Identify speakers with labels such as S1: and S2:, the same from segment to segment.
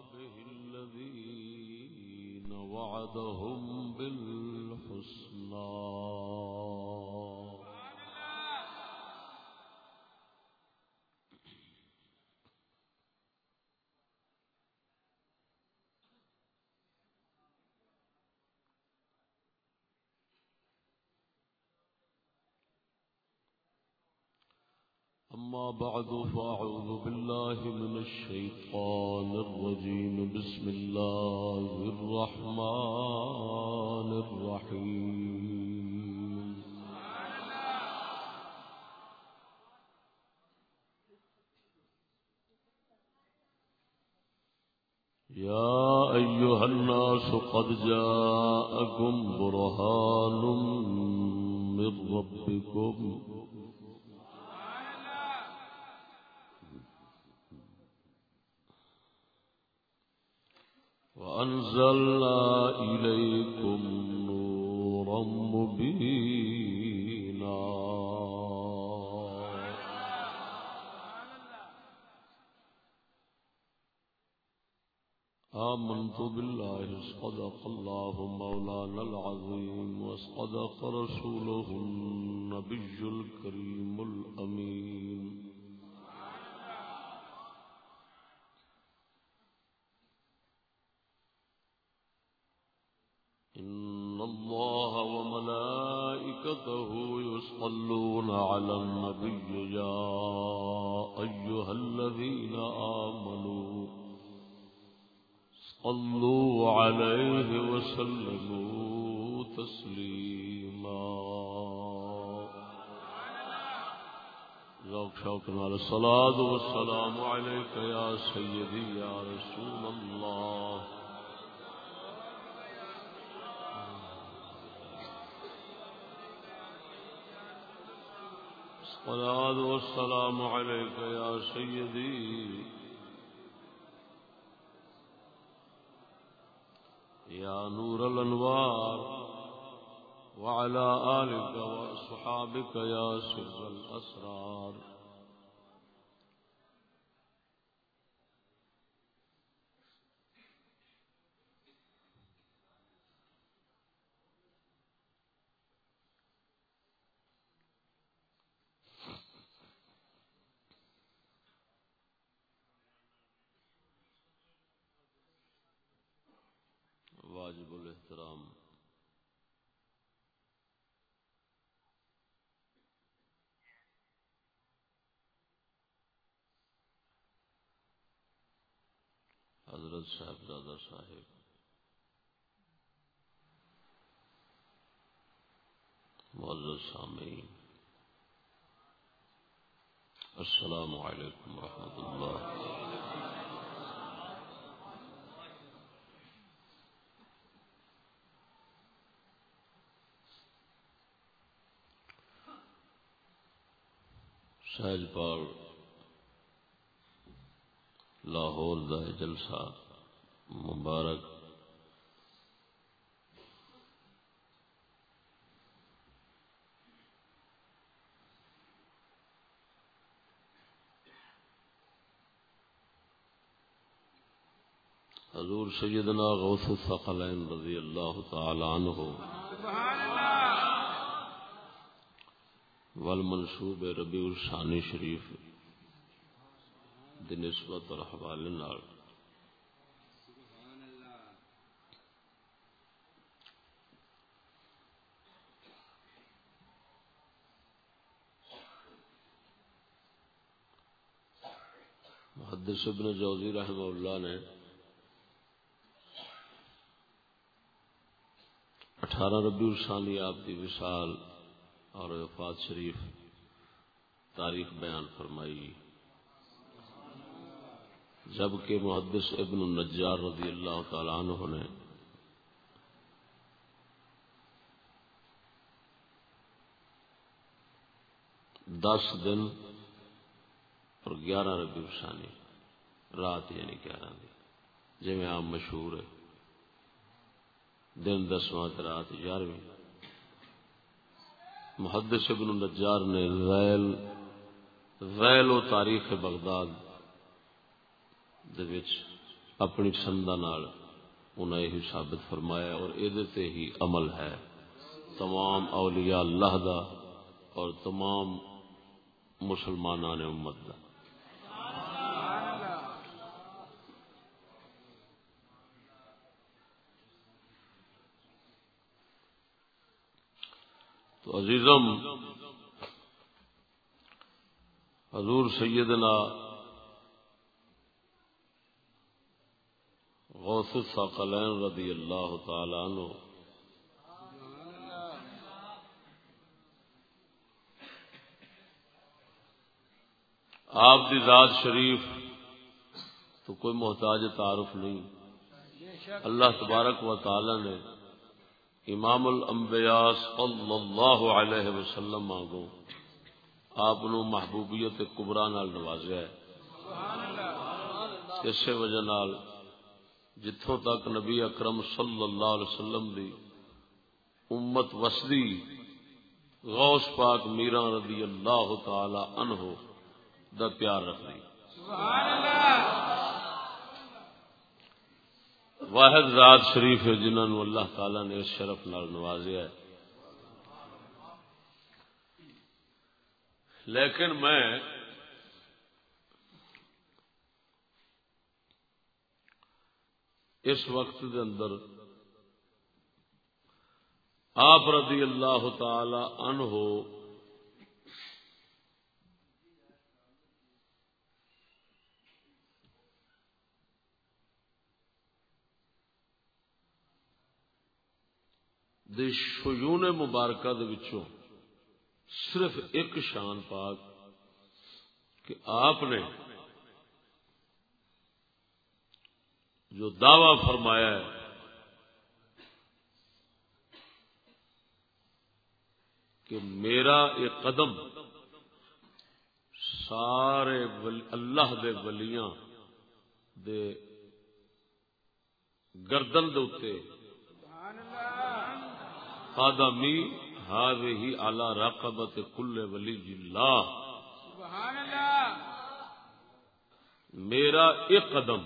S1: أصحابه الذين وعدهم بالحسنى. أما بعد، فأعوذ بالله من الشيطان الرجيم. بسم الله الرحمن الرحيم. يا أيها الناس قد جاءكم برهان من ربكم. وأنزلنا إليكم نورا مبينا. آمنت بالله، صدق الله مولانا العظيم، وصدق رسوله النبي الكريم الأمين. إن الله وملائكته يصلون على النبي يا أيها الذين آمنوا صلوا عليه وسلموا تسليما ذوق شوقنا الصلاة والسلام عليك يا سيدي يا رسول الله الصلاة والسلام عليك يا سيدي. يا نور الأنوار وعلى آلك وأصحابك يا سر الأسرار. حضرت صاحب دادا صاحب۔ معزز سامعین، السلام علیکم ورحمۃ اللہ۔ سہج پال لاہور دا جلسہ۔ مبارک۔ حضور سیدنا غوث الثقلین رضی اللہ تعالی عنہ۔ سبحان اللہ والمنصوب ربیع الثانی شریف۔ دی نسبت اور حوالے نال۔ محدث ابن جوزی رحمہ اللہ نے اٹھارہ ربیع الثانی آپ کی وصال اور وفات شریف تاریخ بیان فرمائی۔ جبکہ محدث ابن النجار رضی اللہ تعالی عنہ نے دس دن اور گیارہ ربیع ثانی رات یعنی گیارہ دی۔ جی عام مشہور ہے۔ دن دسواں رات گیارہویں۔ محدث ابن النجار نے ریل ریل و تاریخ بغداد اپنی سندا نال انہیں یہ ثابت فرمایا اور تے ہی عمل ہے۔ تمام اولیاء اللہ دا اور تمام مسلمان امت دا۔ تو عزیزم، حضور سیدنا غوث الثقلین رضی اللہ تعالی عنہ۔ آپ کی ذات شریف تو کوئی محتاج تعارف نہیں۔ اللہ تبارک و تعالی نے امام الانبیاء صلی اللہ علیہ وسلم مانگو آپ محبوبیت کبرا نال نوازیا ہے۔ اسی وجہ نال جتوں تک نبی اکرم صلی اللہ علیہ وسلم دی امت وسدی غوث پاک میرا رضی اللہ تعالی عنہ دا پیار رکھ دی واحد ذات شریف ہے جنہوں اللہ تعالی نے اس شرف نال نوازیا ہے۔ لیکن میں اس وقت دے اندر آپ رضی اللہ تعالی عنہ دے شیون مبارکہ دے وچوں صرف ایک شان پاک کہ آپ نے جو دعوی فرمایا ہے، کہ میرا ایک قدم سارے اللہ دے ولیاں دے گردن دے قادمی هذه على رقبة كل ولی اللہ۔ میرا ایک قدم۔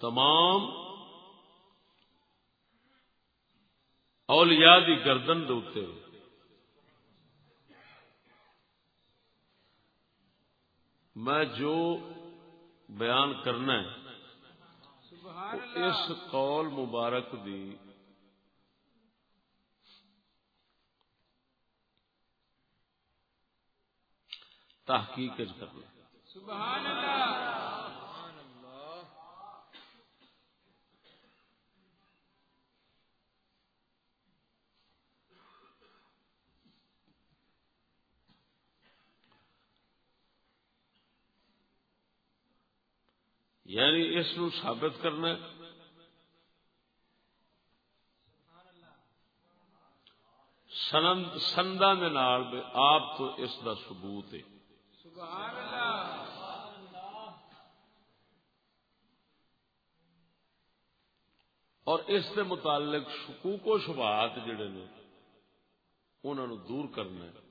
S1: تمام اولیاء دی گردن دوتے میں جو بیان کرنا ہے اس قول مبارک دی تحقیق کرنا۔ سبحان اللہ۔ یعنی اس نو ثابت کرنا ہے۔ سندا آپ تو اس دا ثبوت ہے۔ سبحان اللہ اور اس کے متعلق شکوک و شبہات جڑے نے انہوں دور کرنا ہے۔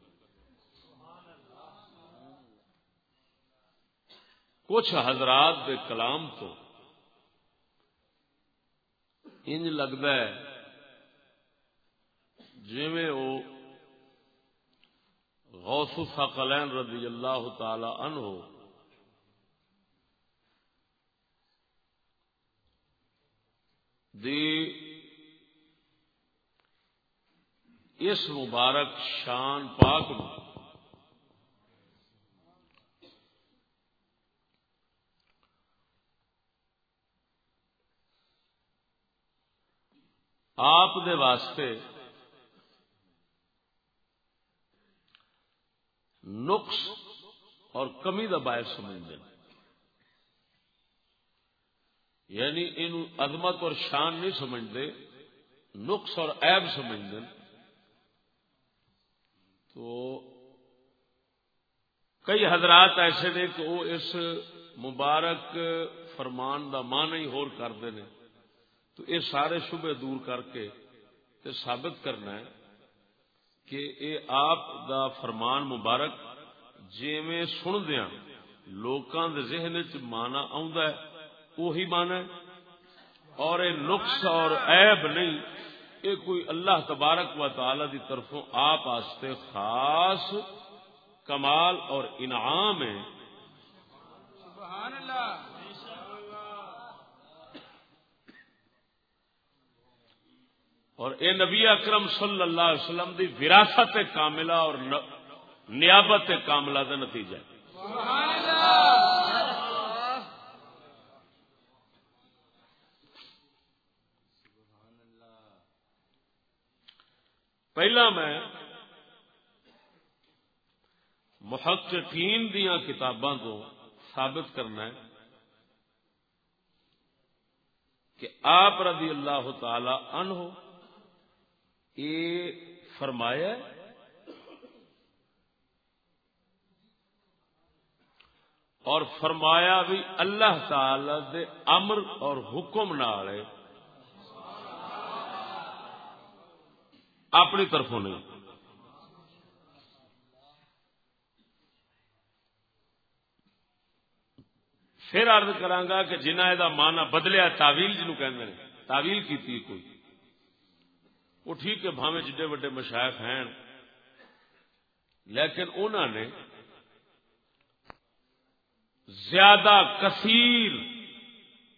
S1: کچھ حضرات دے کلام تو انج لگتا ہے جی وہ غوث الثقلین رضی اللہ تعالی عنہ دی اس مبارک شان پاک آپ دے واسطے نقص اور کمی کا باعث سمجھتے ہیں۔ یعنی ان عدمت اور شان نہیں سمجھتے، نقص اور عیب سمجھتے تو کئی حضرات ایسے نے کہ وہ اس مبارک فرمان کا مان ہی ہور کرتے ہیں۔ تو یہ سارے شبے دور کر کے تے ثابت کرنا ہے کہ اے آپ دا فرمان مبارک جی میں سن دیا لوکاں دے ذہن چ مانا آندا ہے وہی مانا ہے۔ اور اے نقص اور عیب نہیں یہ کوئی اللہ تبارک و تعالی دی طرفوں آپ واسطے خاص کمال اور انعام ہے۔
S2: سبحان اللہ۔
S1: اور اے نبی اکرم صلی اللہ علیہ وسلم دی وراثت کاملہ اور نیابت کاملہ کا نتیجہ ہے۔ پہلا میں محققین دیا کتاباں کو ثابت کرنا ہے کہ آپ رضی اللہ تعالی عنہ یہ فرمایا اور فرمایا بھی اللہ تعالی دے امر اور حکم نال اپنی طرفوں نہیں۔ پھر ارد کرانگا کہ جنہ یہ مانا بدلیا تاویل جنو کہ تاویل کی کوئی۔ وہ ٹھیک ہے بھاوے جڈے وڈے مشائق ہیں۔ لیکن انہوں نے زیادہ کثیر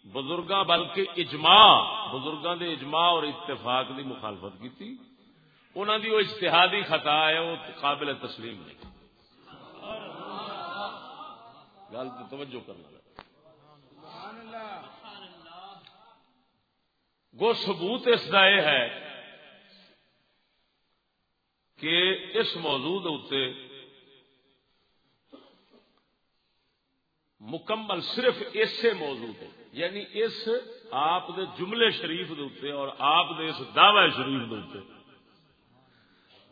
S1: بزرگاں بلکہ اجماع، بزرگاں دے اجماع اور اتفاق دی مخالفت کی تھی انہوں دی وہ اجتہادی خطا ہے، وہ قابل تسلیم نہیں۔ گل تو توجہ کرنا۔ گو ثبوت اس کا یہ ہے کہ اس موضوع اتنے مکمل صرف اسے موضوع ہے یعنی اس آپ دے جملے شریف دے اور آپ دے اس دعوی شریف دے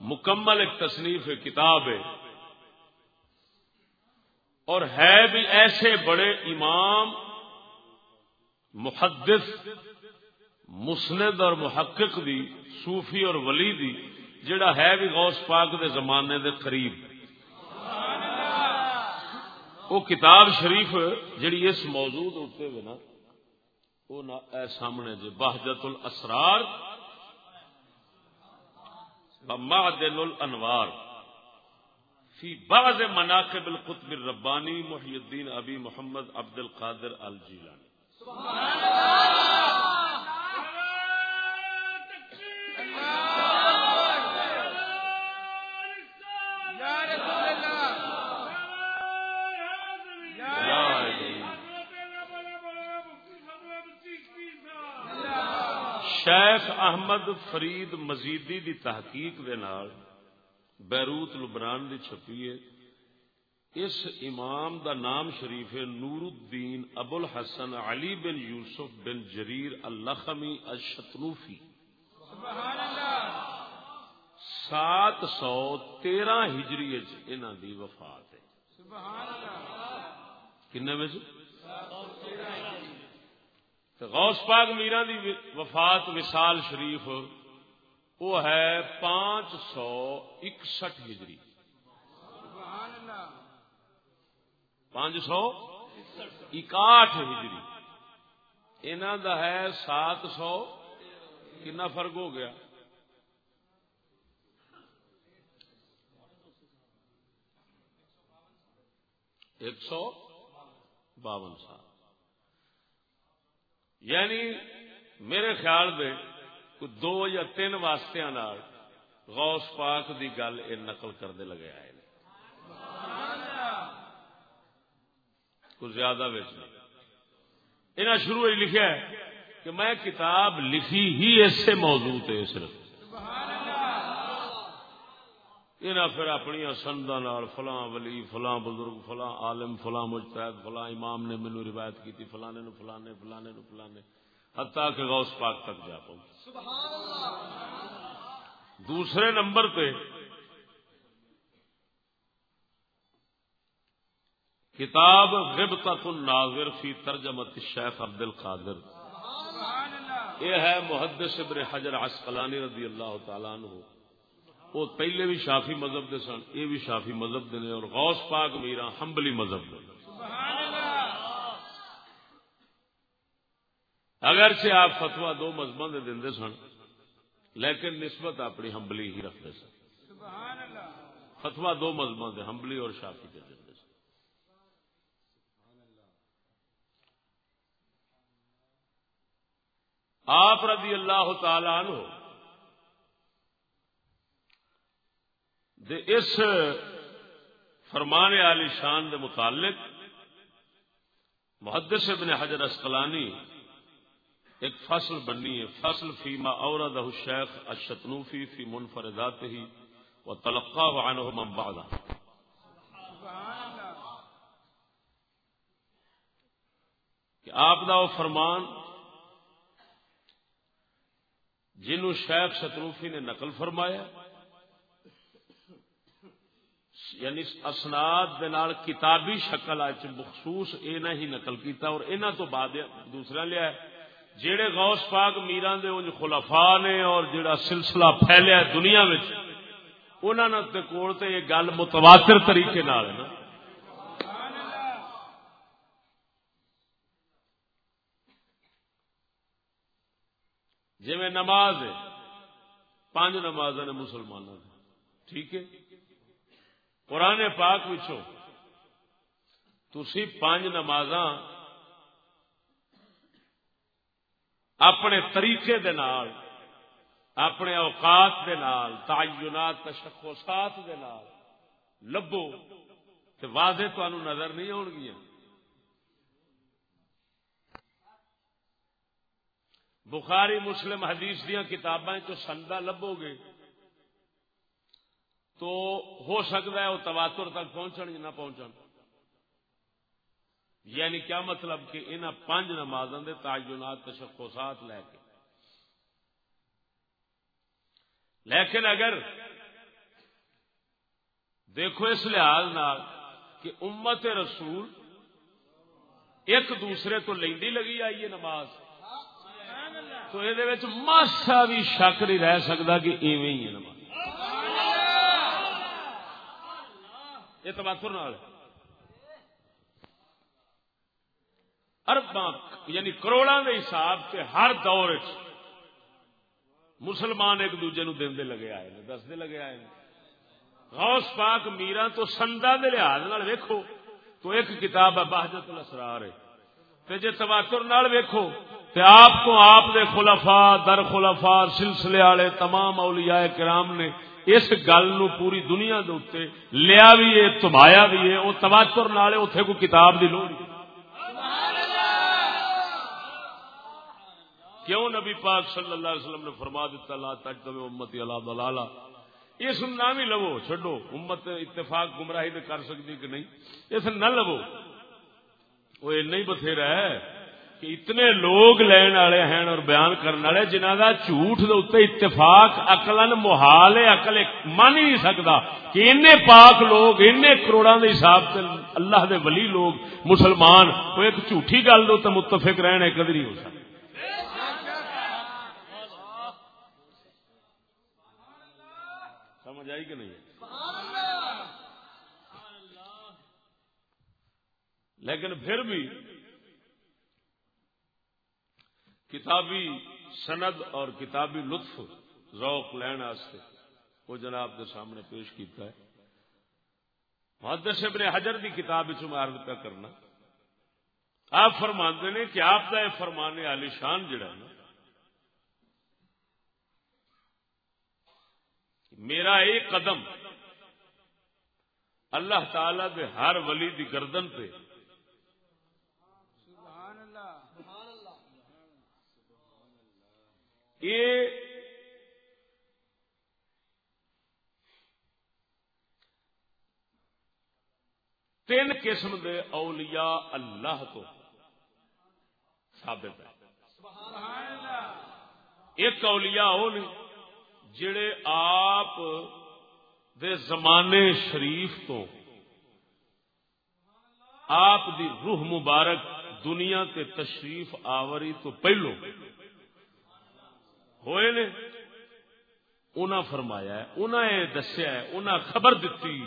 S1: مکمل ایک تصنیف کتاب ہے۔ اور ہے بھی ایسے بڑے امام، محدث، مسند اور محقق دی صوفی اور ولی دی جڑا ہے بھی غوث پاک دے زمانے دے قریب. وہ کتاب شریف جڑی اس موضوع ہوتے ہوئے نا، وہ سامنے جی بہجت الاسرار معدن الانوار فی بعض مناقب القطب الربانی محی الدین ابی محمد عبد القادر الجیلانی. سبحان اللہ شیخ احمد فرید مزیدی دی تحقیق دے نال بیروت لبنان دی چھپی ہے۔ اس امام دا نام شریف نور الدین ابو الحسن علی بن یوسف بن جریر الخمی الشتنوفی۔ سات سو تیرہ ہجری دی وفات ہے۔ کن بجے غوث پاک میرا دی وفات وسال شریف وہ ہے پانچ سو اکسٹھ ہجری۔ پانچ سو اکاٹھ ہجری۔ انہ دا ہے سات سو کنا فرق ہو گیا۔ ایک سو باون سال۔ یعنی میرے خیال میں دو یا تین واسطے غوث پاک دی گل یہ نقل کرنے لگے آئے کچھ زیادہ انہیں شروع ہی لکھا ہے کہ میں کتاب لکھی ہی ایسے موضوع تے صرف۔ یہ پھر اپنی سندا فلاں ولی فلاں بزرگ فلاں عالم فلاں مجتہد فلاں امام نے مینو روایت کی فلانے نو فلانے فلانے نو فلانے حتیٰ کہ غوث پاک تک جا پہنچ دوسرے نمبر پہ کتاب غبطت الناظر فی ترجمت الشیخ عبد القادر۔ یہ ہے محدث ابن حجر عسقلانی رضی اللہ تعالیٰ عنہ۔ وہ پہلے بھی شافی مذہب دے سن، یہ بھی شافی مذہب دے نے، اور غوث پاک میرا ہمبلی مذہب دے اگر سے آپ فتوا دو مذہب دے دندے سن، لیکن نسبت اپنی ہمبلی ہی رکھتے سن۔ فتوا دو مذہب دے ہمبلی اور شافی دے دندے آپ رضی اللہ تعالی عنہ دے اس فرمان علی شان دے متعلق محدث ابن حجر اسقلانی ایک فصل بنی ہے۔ فصل فیما اورد الشیخ الشتنوفی فی منفردات ہی و تلقا عنہ من بعدہ کہ آپ دا وہ فرمان جنہوں شیخ شتروفی نے نقل فرمایا یعنی اسناد دے نال کتابی شکل اچ مخصوص اے نہ ہی نقل کیتا اور انہاں تو بعد دوسرا لیا ہے۔ جیڑے غوث پاک میران دے انج خلفاء نے اور جیڑا سلسلہ پھیلیا ہے دنیا وچ، انہاں نے تے کول تے یہ گل متواتر طریقے نال ہے نا۔ جی میں نماز ہے، پانچ نماز نے مسلمانوں ٹھیک ہے؟ قرآن پاک وچو تسی پانچ نماز اپنے طریقے دے نال، اپنے اوقات دے نال، تعینات، تشخصات دے نال لبو تے واضح تانوں نظر نہیں آن گیا۔ بخاری، مسلم حدیث دیا کتابیں تو سندا لبو گے۔ تو ہو سکتا ہے وہ تواتر تک پہنچن یا نہ پہنچن۔ یعنی کیا مطلب کہ ان پانچ نمازوں کے تعینات، تشخصات لے کے۔ لیکن اگر دیکھو اس لحاظ نال کہ امت رسول ایک دوسرے تو لیندی لگی آئی ہے نماز، تو یہ ماسا بھی شک نہیں رہ سکتا کہ ایویں ہی ہے نماز۔ یہ تباتر نال ارباں یعنی کروڑاں دے حساب سے ہر دور وچ مسلمان ایک دوجے نو دیندے لگے آئے نے دسدے لگے آئے نے۔ غوث پاک میرا تو سندا دے لحاظ نال ویکھو تو ایک کتاب ہے بہجت الاسرار۔ ہے تے جے تواتر نال ویکھو تے آپ کو آپ دے خلفاء، در خلفاء سلسلے والے تمام اولیاء کرام نے اس گل نو پوری دنیا دے اوتے لیا بھی ہے تمایا بھی ہے، او تواتر نال اوتھے کوئی کتاب دی لوڑ کیوں نبی پاک صلی اللہ علیہ وسلم نے فرما دیتا، لا تجتمع امتی علی ضلالہ اس نام ہی لو چھڈو، امت اتفاق گمراہی تے کر سکتی کہ نہیں؟ اس نہ لو وہ نہیں بتھیرا ہے۔ کہ اتنے لوگ لین والے ہیں اور بیان کرنے والے جنہ کا جھوٹ دے اوتے اتفاق عقلن محال ہے، عقل مان ہی نہیں سکتا کہ ان پاک لوگ ان کروڑا دے حساب سے اللہ دے ولی لوگ، مسلمان وہ ایک جھوٹھی گل دے متفق رہنے کدی نہیں ہو سکتا۔ سمجھ آئی کہ نہیں؟ لیکن پھر بھی کتابی سند اور کتابی لطف ذوق لین واسطے وہ جناب کے سامنے پیش کیتا ہے۔ محدث ابن حجر کی کتاب عرض پہ کرنا، آپ فرماندے نے کہ آپ کا یہ فرمانے علی شان جڑا نا، میرا ایک قدم اللہ تعالی دے ہر ولی دی گردن پہ
S2: سبحان اللہ
S1: یہ تین قسم دے اولیاء اللہ تو ثابت ہے ایک اولیاء وہ نے جڑے آپ دے زمانے شریف تو آپ دی روح مبارک دنیا تے تشریف آوری تو پہلو ہوئے نے۔ انہاں فرمایا ہے انہاں یہ دسیا ہے انہاں خبر دیتی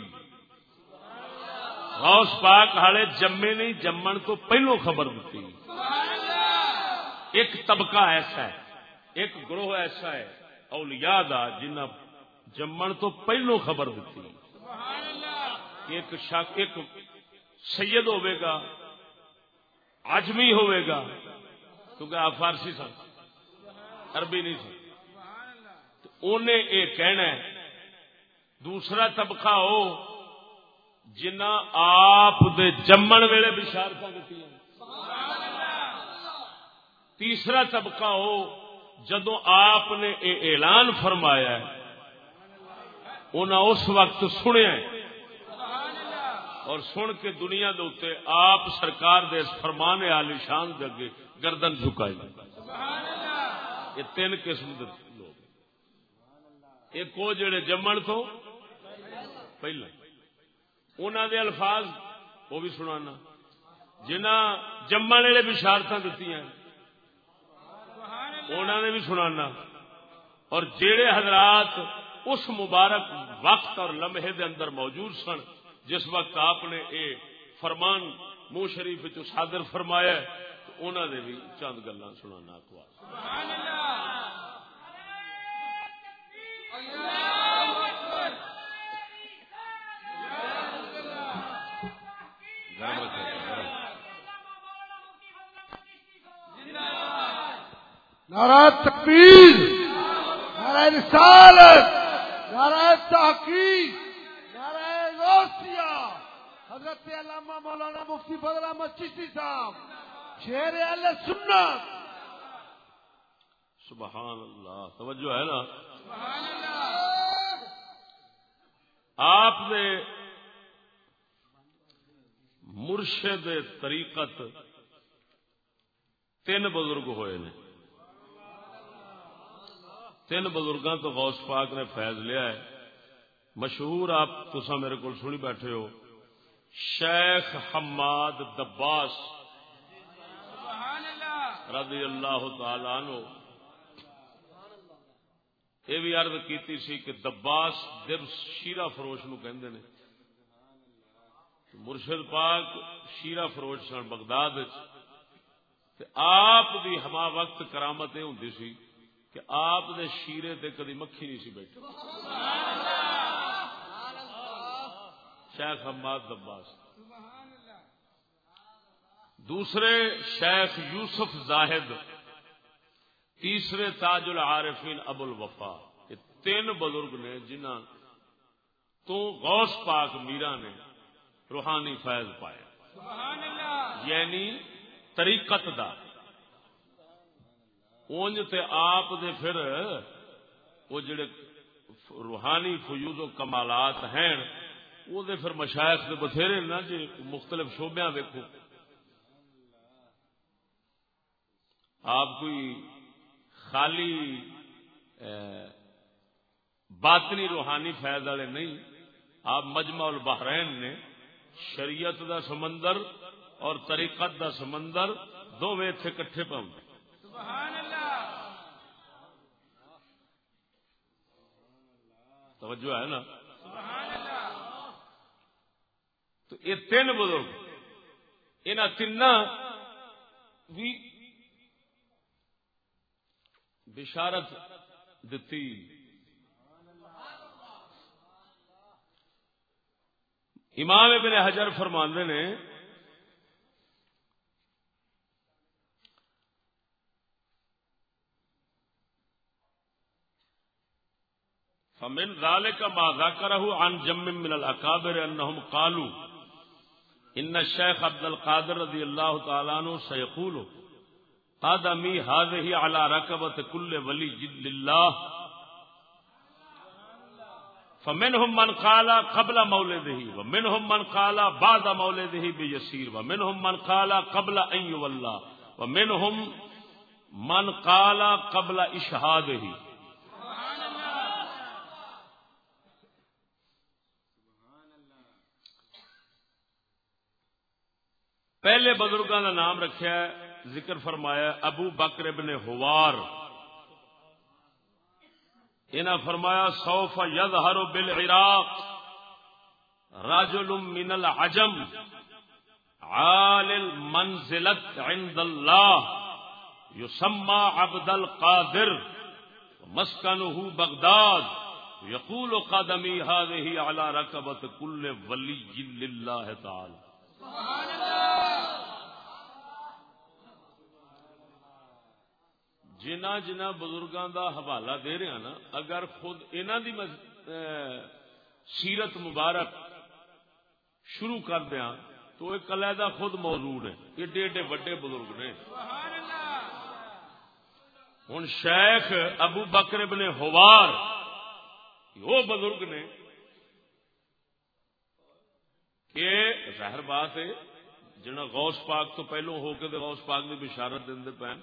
S1: غوث پاک ہالے جمے نہیں، جمن تو پہلو خبر دیتی ایک طبقہ ایسا ہے، ایک گروہ ایسا ہے، اولیاء دا، جنہ جمن تو پہلو خبر دیتی ایک شک ایک سید ہوے گا آجمی ہوے گا۔ کیونکہ آپ فارسی سن۔ عربی نہیں سن
S2: سبحان
S1: انہیں یہ کہنا ہے، دوسرا طبقہ ہو جنہ آپ دے جمن ویلے بشارت دیتی تیسرا طبقہ ہو جدو آپ نے یہ اعلان فرمایا ہے انہیں اس وقت سنیا ہے۔ اور سن کے دنیا دے آپ سرکار دے اس فرمان عالی شان دے گردن جھکائی۔
S2: سبحان اللہ
S1: یہ تین قسم دے لوگ ایک وہ جڑے جمن تو پہلے انہوں دے الفاظ وہ بھی سنانا۔ جنہ جمن والے بشارت دیتی ہیں انہوں نے بھی سنانا۔ اور جڑے حضرات اس مبارک وقت اور لمحے دے اندر موجود سن جس وقت آپ نے اے فرمان منہ شریف چ صادر فرمایا ہے، انہوں نے بھی چند گلا سنانا اخبار
S2: سبحان اللہ اللہ اکبر
S3: نعرہ تکبیر، نعرہ رسالت، نعرہ تحقیق، نعرہ غوثیہ۔ حضرت علامہ مولانا مفتی فضل احمد چشتی صاحب۔ شیر اہل سنت۔
S1: سبحان اللہ، توجہ ہے نا؟
S2: سبحان اللہ
S1: آپ نے مرشد طریقت تین بزرگ ہوئے نے۔ تین بزرگاں تو غوث پاک نے فیض لیا ہے۔ مشہور آپ تسا میرے کو سنی بیٹھے ہو۔ شیخ حماد دباس۔ رضی اللہ تعالی عنہ۔ یہ بھی عرض کیتی سی کہ دباس دب شیرا فروش نو کہندے نے۔ مرشد پاک شیرا فروش سن بغداد وچ۔ تے آپ دی ہما وقت کرامت یہ ہوندی سی کہ آپ دے شیرے تے کدی مکھی نہیں سی بیٹھی شیخ حماد دباس۔ دوسرے شیخ یوسف زاہد تیسرے تاج العارفین ابو الوفا یہ تین بزرگ نے جنہ تو غوث پاک میرا نے روحانی فیض پایا
S2: سبحان اللہ۔
S1: یعنی طریقت دا۔ اونج تے آپ دے پھر وہ جڑے روحانی فیوز و کمالات ہیں وہ دے پھر مشائخ دے بتھیرے نا جی مختلف شعبیاں دیکھو آپ کوئی خالی باطنی روحانی فیض والے نہیں آپ مجمع البحرین نے شریعت دا سمندر اور طریقت دا سمندر دونوں اتنے کٹھے پاؤں توجہ ہے نا؟ تو یہ تین بزرگ انہاں تین بھی بشارت دتی۔ امام ابن حجر فرماندے نے، فمن ذلك ما ذكره عن جم من الاكابر انهم قالوا ان الشيخ عبد القادر رضي الله تعالى عنه سيقول قدمي هذه على ركبه كل ولي لله فمنهم من قال قبل مولده ومنهم من قال بعد مولده بيسير ومنهم من قال قبل ان يولى ومنهم من قال قبل اشهاده پہلے بزرگوں کا نام رکھا ہے ذکر فرمایا، ابو بکر ابن ہوار۔ انہاں فرمایا، سوف یظہر بالعراق رجل من العجم، عال المنزلت عند اللہ یسما عبد القادر، مسکنہ بغداد، یقول قدمی هذه على رکبت کل ولی للہ تعالی۔ جنہ جنہ بزرگاں دا حوالہ دے رہا نا، اگر خود انہاں دی سیرت مبارک شروع کر دیا، تو ایک علیحدہ خود موضوع ہے ایڈے ایڈے وڈے بزرگ نے۔ ہوں شیخ ابو بکر ابن ہوار وہ بزرگ نے کہ ظاہر بات ہے جنا غوث پاک تو پہلو ہو کے غوث پاک کی بشارت دے پے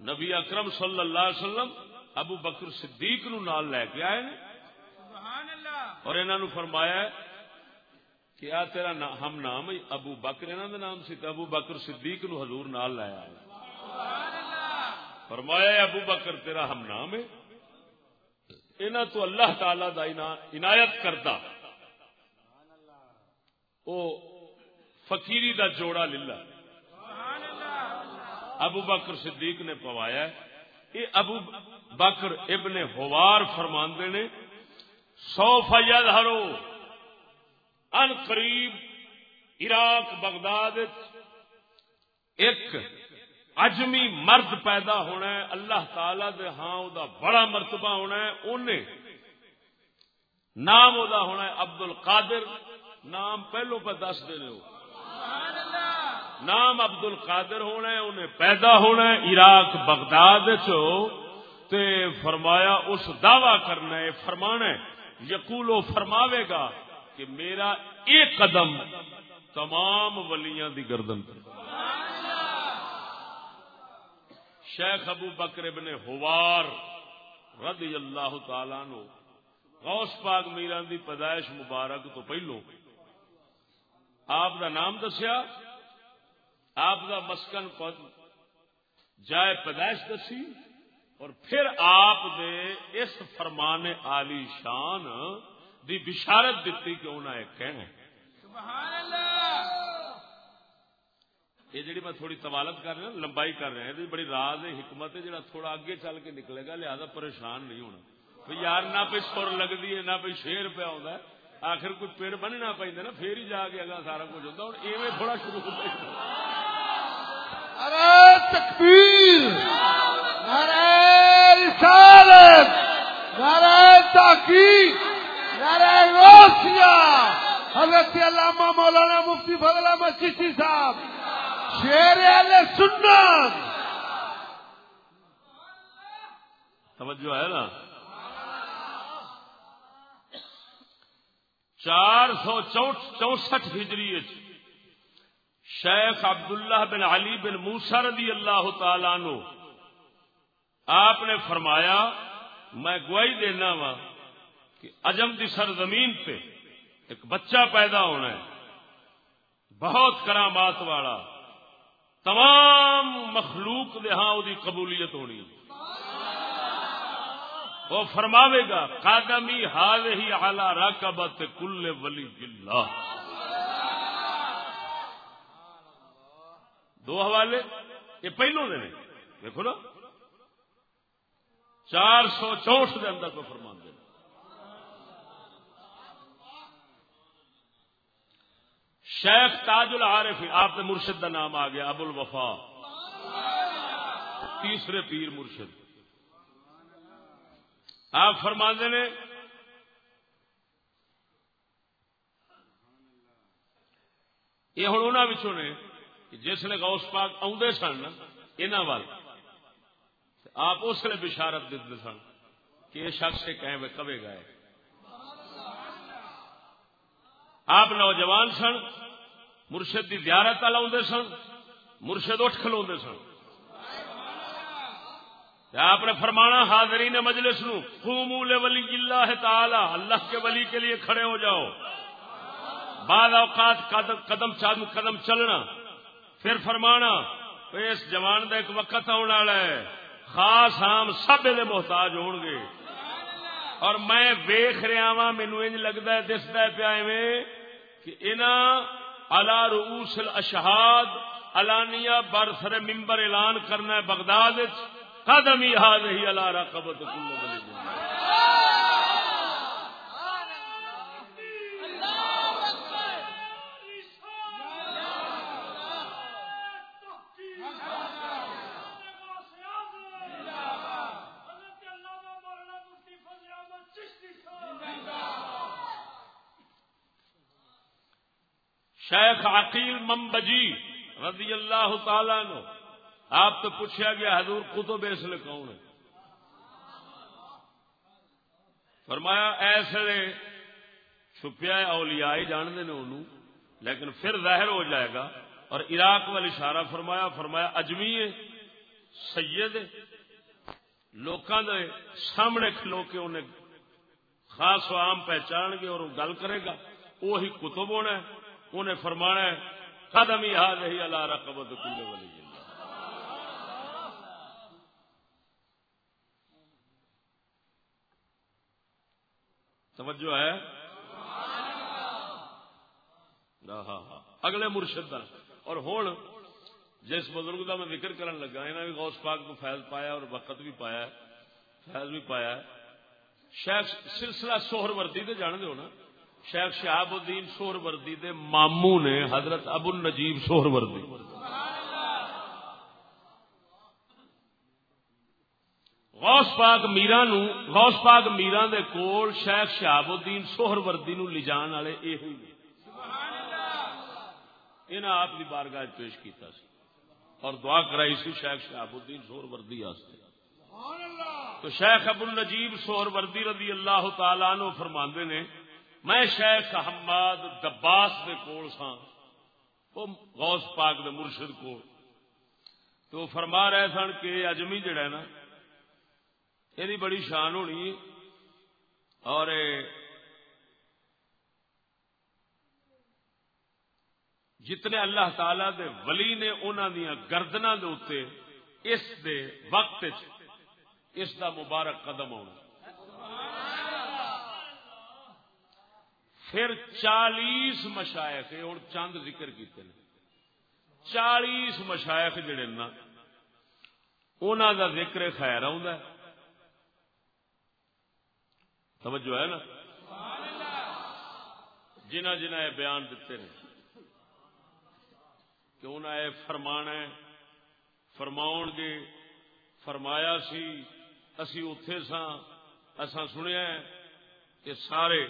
S1: نبی اکرم صلی اللہ علیہ وسلم ابو بکر صدیق نو نال لے کے آئے نے۔ اور انہوں نے فرمایا ہے کہ آ تیرا نا- ہم نام ابو بکر انہوں نے نام سی تے ابو بکر صدیق نو حضور نال لایا فرمایا ابو بکر تیرا ہم نام ہے۔ انہاں تو اللہ تعالی دا عنایت کرتا۔ او فقیری دا جوڑا للہ۔ ابو بکر صدیق نے پوایا ہے، یہ ابو بکر ابن ہوار فرماندے نے سو فیل ہرو ان قریب عراق بغداد ایک اجمی مرد پیدا ہونا ہے، اللہ تعالی دے ہاں او دا بڑا مرتبہ ہونا ہے انہیں نام او دا ہونا ہے عبد القادر نام پہلو پہ دس دے وہ
S2: سبحان اللہ۔
S1: نام عبد القادر ہونا ہے، انہیں پیدا ہونا ہے، عراق بغداد چو تے فرمایا اس دعوی کرنا ہے، فرمانا ہے یقول و فرماوے گا کہ میرا ایک قدم تمام ولیاں دی گردن پر۔ شیخ ابو بکر ابن ہوار رضی اللہ تعالی نو غوث پاک میران دی پیدائش مبارک تو پہلو۔ آپ دا نام دسیا؟ آپ دا مسکن جائے پیدائش دسی اور پھر آپ دے اس فرمان عالی شان دی بشارت دیتی کہ انہیں کہنا یہ جڑی میں تھوڑی طوالت کر رہا لمبائی کر رہے ہیں یہ بڑی راز ہے حکمت ہے جڑا تھوڑا اگے چل کے نکلے گا لہذا پریشان نہیں ہونا۔ یار نہ پہ سر لگتی ہے نہ پہ شیر پہ ہے آخر کوئی پیڑ بننا پہ نا پھر ہی جا کے اگا سارا کچھ ہوتا ہوں ایویں تھوڑا شروع ہوتا ہے۔
S3: نعرہ تکبیر، نعرہ رسالت، نعرہ تحقیق، نعرہ غوثیہ حضرت علامہ مولانا مفتی فضل احمد چشتی صاحب شیر اہل سنت۔
S1: توجہ ہے نا؟ چار سو چونسٹھ ہجری شیخ عبداللہ بن علی بن موسا رضی اللہ تعالی نو آپ نے فرمایا، میں گواہی دینا وا کہ اجم دی سرزمین پہ ایک بچہ پیدا ہونا ہے۔ بہت کرامات والا، تمام مخلوق دے ہاں دی قبولیت ہونی وہ فرماوے گا قادمی حال ہی اعلی راکبت کل ولی اللہ۔ دو حوالے یہ پہلو دے نے۔ دیکھو نا۔ چار سو چونسٹھ کے اندر کو فرما دے۔ شیخ تاج العارف آپ کے مرشد کا نام آ گیا ابو الوفا تیسرے پیر مرشد۔ آپ فرما نے۔ یہ ہوں انہوں نے جس نے غوث پاک آدھے سن یہاں وال۔ آپ اس لیے بشارت دیتے سن کہ یہ شخص سے کہیں وہ کبے گئے آپ نوجوان سن، مرشد کی زیارت والا آدھے سن، مرشد اٹھ کھلو سن۔ آپ نے فرمانا، حاضرین مجلس نو خومول ولی اللہ تعالی، اللہ کے ولی کے لیے کھڑے ہو جاؤ۔ بعد اوقات قدم قدم قدم چلنا۔ پھر فرمانا اس جوان کا ایک وقت آنے والا ہے۔ خاص ہم سب یہ محتاج ہون گے۔ اور میں ویخ رہا وا مینو انج لگتا ہے دستا ہے پیا کہ انہاں الا رؤوس الاشہاد، علانیہ برسر ممبر اعلان کرنا ہے بغداد قدمی ہی الا رقبت کل شیخ عقیل ممبجی رضی اللہ تعالی نو آپ تو پوچھا گیا، حضور قطب اس لیے کون ہے؟ فرمایا ایسے چھپیا اولیاء ہی جانتے نے انہوں، لیکن پھر ظاہر ہو جائے گا۔ اور عراق وال اشارہ فرمایا فرمایا، اجمی ہے، سید لوکاں دے سامنے کھلو کے انہیں خاص و عام پہچان گے اور وہ گل کرے گا۔ وہی کتب ہونا ہے۔ انہیں فرمانا ہے قدم ہی حال ہی اللہ رقبت ولی توجہ ہے؟ ہاں ہاں اگلے مرشد دا۔ اور ہوں جس بزرگ کا میں ذکر کرن لگا انہوں نے غوث پاک کو فیض پایا اور وقت بھی پایا فیض بھی پایا شیخ، سلسلہ سوہر وردی تو جان دو نا؟ شیخ شہاب الدین سوہر وردی دے مامو نے حضرت ابو النجیب سوہر وردی غوث پاک میرا نو، غوث پاک میرا دے کول شیخ شہاب الدین سوہر وردی نو لجان والے یہ انہیں آپ کی بارگاہ پیش کیتا سی۔ اور دعا کرائی سی شیخ شہاب الدین سوہر وردی آستے تو شیخ ابو النجیب سوہر وردی رضی اللہ تعالیٰ نو فرماندے نے میں شیخ احمد دباس دے کول سا وہ غوث پاک دے مرشد کو تو فرما رہے سن کہ اجمی جڑا ہے نا، یہ بڑی شان ہونی۔ اور جتنے اللہ تعالی دے ولی نے انہوں دیا گردنا دے اس دے وقت اس دا مبارک قدم ہونا پھر چالیس مشائق ہوں چند ذکر کیتے ہیں چالیس مشائق جڑے نا انہوں دا ذکر خیر آ توجہ ہے نا؟ جنہ جنہ یہ بیان دیتے ہیں کہ انہیں یہ فرمانا ہے فرماؤ گے فرمایا سی، اسی اتے سا اسا سنیا کہ سارے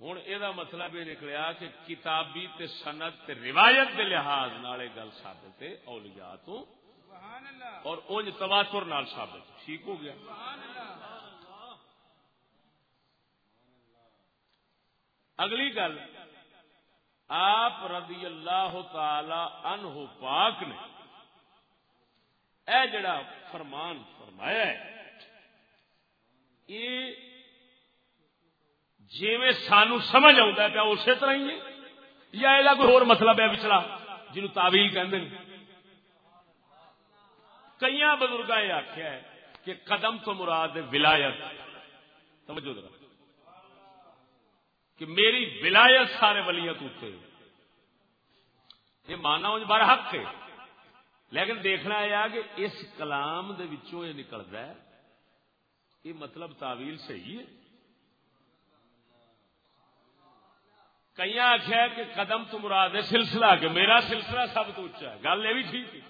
S1: ہوں یہ مطلب یہ نکلیا کہ کتابی تے سنت تے روایت کے لحاظ نال گل ثابت ہے اولیاء تو۔ اور انج تواتر نال ثابت ٹھیک ہو گیا۔ اگلی گل آپ رضی اللہ تعالی عنہ پاک نے اے جڑا فرمان فرمایا ہے یہ جی سانو سمجھ آتا پیا اسی طرح ہی ہے۔ یا یہ کوئی اور مطلب ہے پچھلا جنوب تعویل کہ کئی بزرگ یہ آخیا ہے کہ قدم تو مراد ولایت۔ سمجھو ذرا۔ کہ میری ولایت سارے ولیت اتنے یہ مانا ان بار حق ہے۔ لیکن دیکھنا یہ کہ اس کلام دے وچوں یہ نکلتا ہے۔ یہ مطلب تعویل صحیح ہے۔ کئی آخیا کہ قدم تو مراد ہے سلسلہ، کہ میرا سلسلہ سب تو اچا ہے۔ گل یہ بھی ٹھیک ہے۔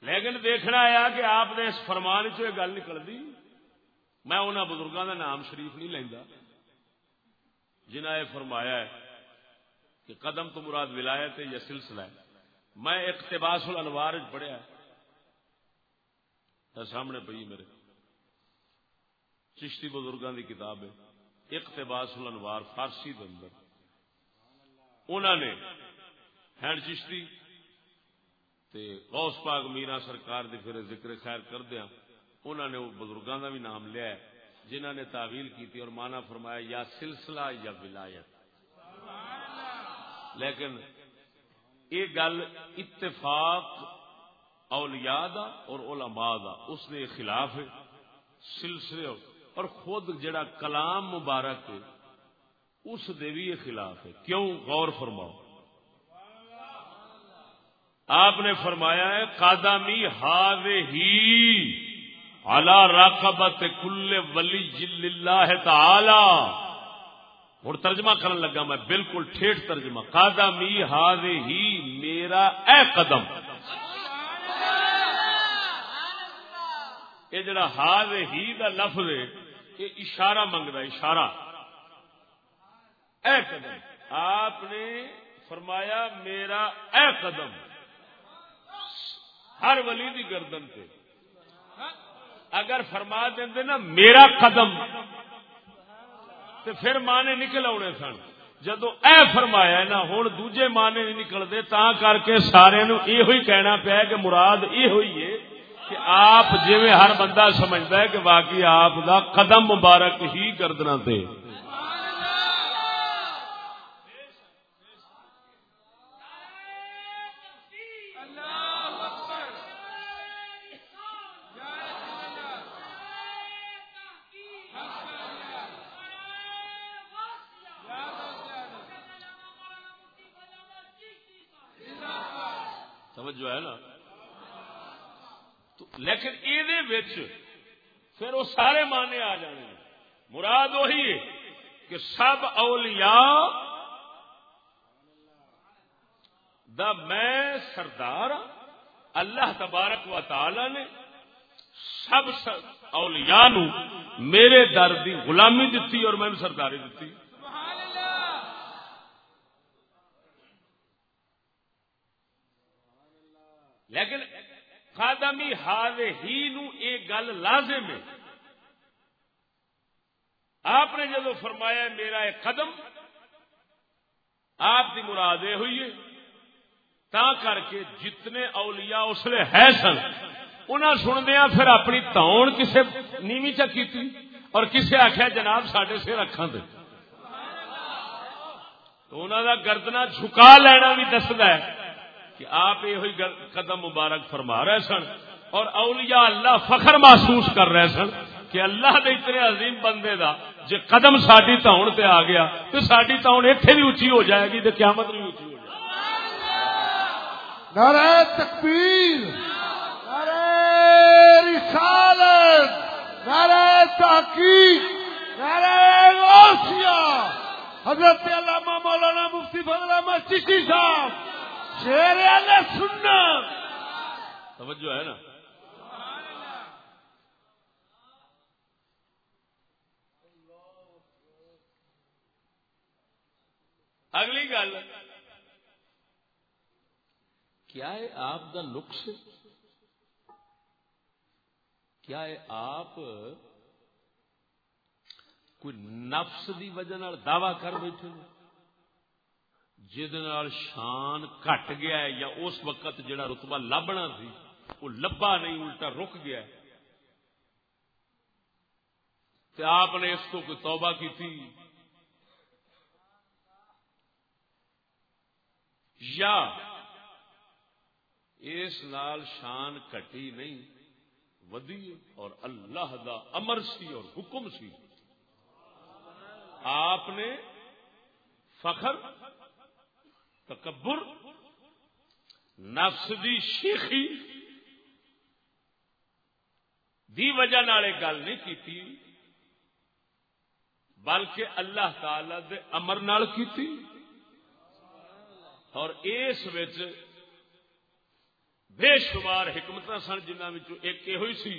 S1: لیکن دیکھنا آیا کہ آپ نے اس فرمان چ گل نکلتی میں انہوں بزرگوں کا نام شریف نہیں لینا جنہ یہ فرمایا ہے کہ قدم تو مراد ولایت ہے یا سلسلہ ہے۔ میں اقتباس الانوار پڑھیا سامنے پی میرے۔ چشتی بزرگوں کی کتاب ہے، اقتباس الانوار فارسی کے اندر۔ انہوں نے ہینڈ چشتی تے غوث پاک میرا سرکار دی پھر ذکر خیر کر دیا انہوں نے بزرگوں کا بھی نام لیا ہے جنہ نے تعویل کی تھی اور مانا فرمایا، یا سلسلہ یا ولایت۔ لیکن یہ گل اتفاق اولیاء دا اور علماء دا، اس نے خلاف ہے، سلسلے اور خود جڑا کلام مبارک اس دے بھی خلاف ہے۔ کیوں؟ غور فرماؤ۔ آپ نے فرمایا ہے، قادمی ہاو ہی اعلی راقبت کل ولی جل اللہ تعالی۔ ہوں ترجمہ کرن لگا میں، بالکل ٹھیٹ ترجمہ۔ قادمی ہاو ہی میرا اے قدم۔ یہ جڑا ہاو ہی دا لفظ ہے یہ اشارہ منگتا اشارہ۔ اے قدم، آپ نے فرمایا میرا اے قدم۔ ہر ولی دی گردن پہ اگر فرما دیں نا میرا قدم تو پھر مانے نکل آنے سن۔ جدو اے فرمایا نا ہوں دوجے مانے نہیں نکلتے تا کر کے سارے نو یہ کہنا پیا کہ مراد یہ ہوئی ہے۔ کہ آپ جی ہر بندہ سمجھتا ہے کہ باقی آپ دا قدم مبارک ہی گردنا تے
S2: اللہ اکبر یا رسول اللہ یا
S1: توجہ ہے نا تو لیکن یہ پھر وہ سارے مانے آ جانے مراد وہی ہے کہ سب اولیاء دا میں سردار ہاں۔ اللہ تبارک و تعالی نے سب اولیاء نو میرے در دی غلامی دتی اور میں سرداری دتی۔ لیکن خادمی حال ہی نو یہ گل لازم ہے۔ آپ نے جدو فرمایا میرا ایک قدم، آپ کی مراد یہ ہوئی ہے، تا کر کے جتنے اولیاء اس لیے ہے سن انہیں سندیا پھر اپنی تون کسے نیوی چکی اور کسے آخیا جناب سڈے سر اکھان دے تو انہوں کا گردنا جھکا لینا بھی دستا ہے کہ آپ یہ قدم مبارک فرما رہے سن اور اولیاء اللہ فخر محسوس کر رہے سن۔ کہ اللہ دے اتنے عظیم بندے دا جے قدم ساڈی تاؤن تے آ گیا تو ساڈی تاؤن ایتھے بھی اچھی ہو جائے گی تو قیامت بھی اچھی ہو جائے گی۔
S3: نعرہ تکبیر نعرہ رسالت نعرہ تحقیق نعرہ غوثیہ۔ حضرت علامہ مولانا مفتی فضل احمد چشتی صاحب شیر علیہ سننا
S1: توجہ ہے نا؟ اگلی گل۔ کیا ہے آپ دا نقص کیا ہے آپ کوئی نفس دی وجہ نال دعوی کر بیٹھے ہو؟ جہد شان گٹ گیا ہے یا اس وقت جڑا رتبہ لبنا سی، وہ لبا نہیں، الٹا رک گیا ہے۔ تے آپ نے اس کو کوئی توبہ کی تھی یا اس نال شان کٹی نہیں، ودی اور اللہ دا امر سی اور حکم سی۔ آپ نے فخر، تکبر، نفس دی شیخی دی وجہ نال گل نہیں کی بلکہ اللہ تعالی دے امر نال کی اور اس وچ بے شمار حکمت سن جنہوں ایک یہ ہوئی سی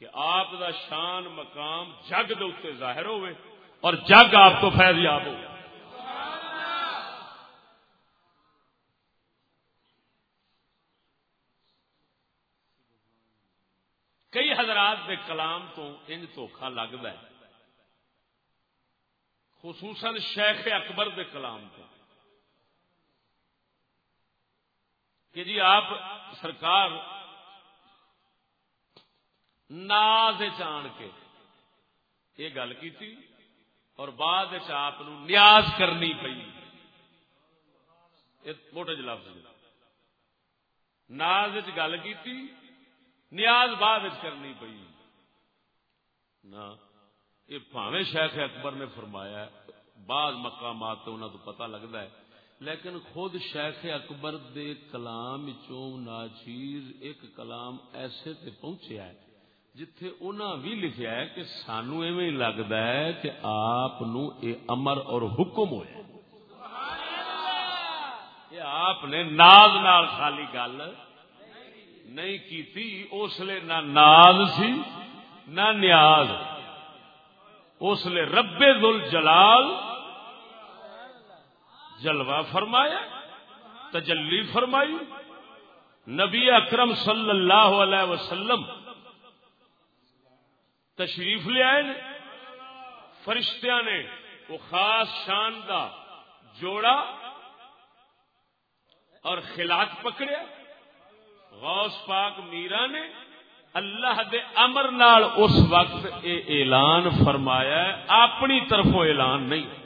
S1: کہ آپ دا شان مقام جگ دے اتنے ظاہر ہوئے اور جگ آپ تو فیض یاب ہو کئی حضرات دے کلام تو انج دھوکھا لگتا ہے، خصوصاً شیخ اکبر دے کلام تو۔ کہ جی آپ سرکار ناز چان کے یہ گل کی تھی اور بعد آپ نیاز کرنی پی موٹے جلاب ناز گل کی نیاز بعد کرنی پی نہ، یہ پاوے شیخ اکبر نے فرمایا بعض مقامات تو انہوں تو پتہ لگتا ہے لیکن خود شیخ اکبر دے کلام چوں ناچیز ایک کلام ایسے تے پہنچیا ہے، جتھے انہاں بھی لکھیا ہے کہ سانو ایویں لگدا ہے کہ آپ نو اے امر اور حکم ہویا ہے۔ یہ آپ نے ناز نال خالی گل نہیں کیتی، اس لیے نہ ناز سی، نہ نیاز۔ اس لیے رب دل جلال جلوہ فرمایا، تجلی فرمائی۔ نبی اکرم صلی اللہ علیہ وسلم تشریف لے آئے نے۔ فرشتیاں نے وہ خاص شان دا جوڑا اور خلاق پکڑیا۔ غوث پاک میرا نے اللہ دے امر نال اس وقت اے اعلان فرمایا ہے، اپنی طرفوں اعلان نہیں۔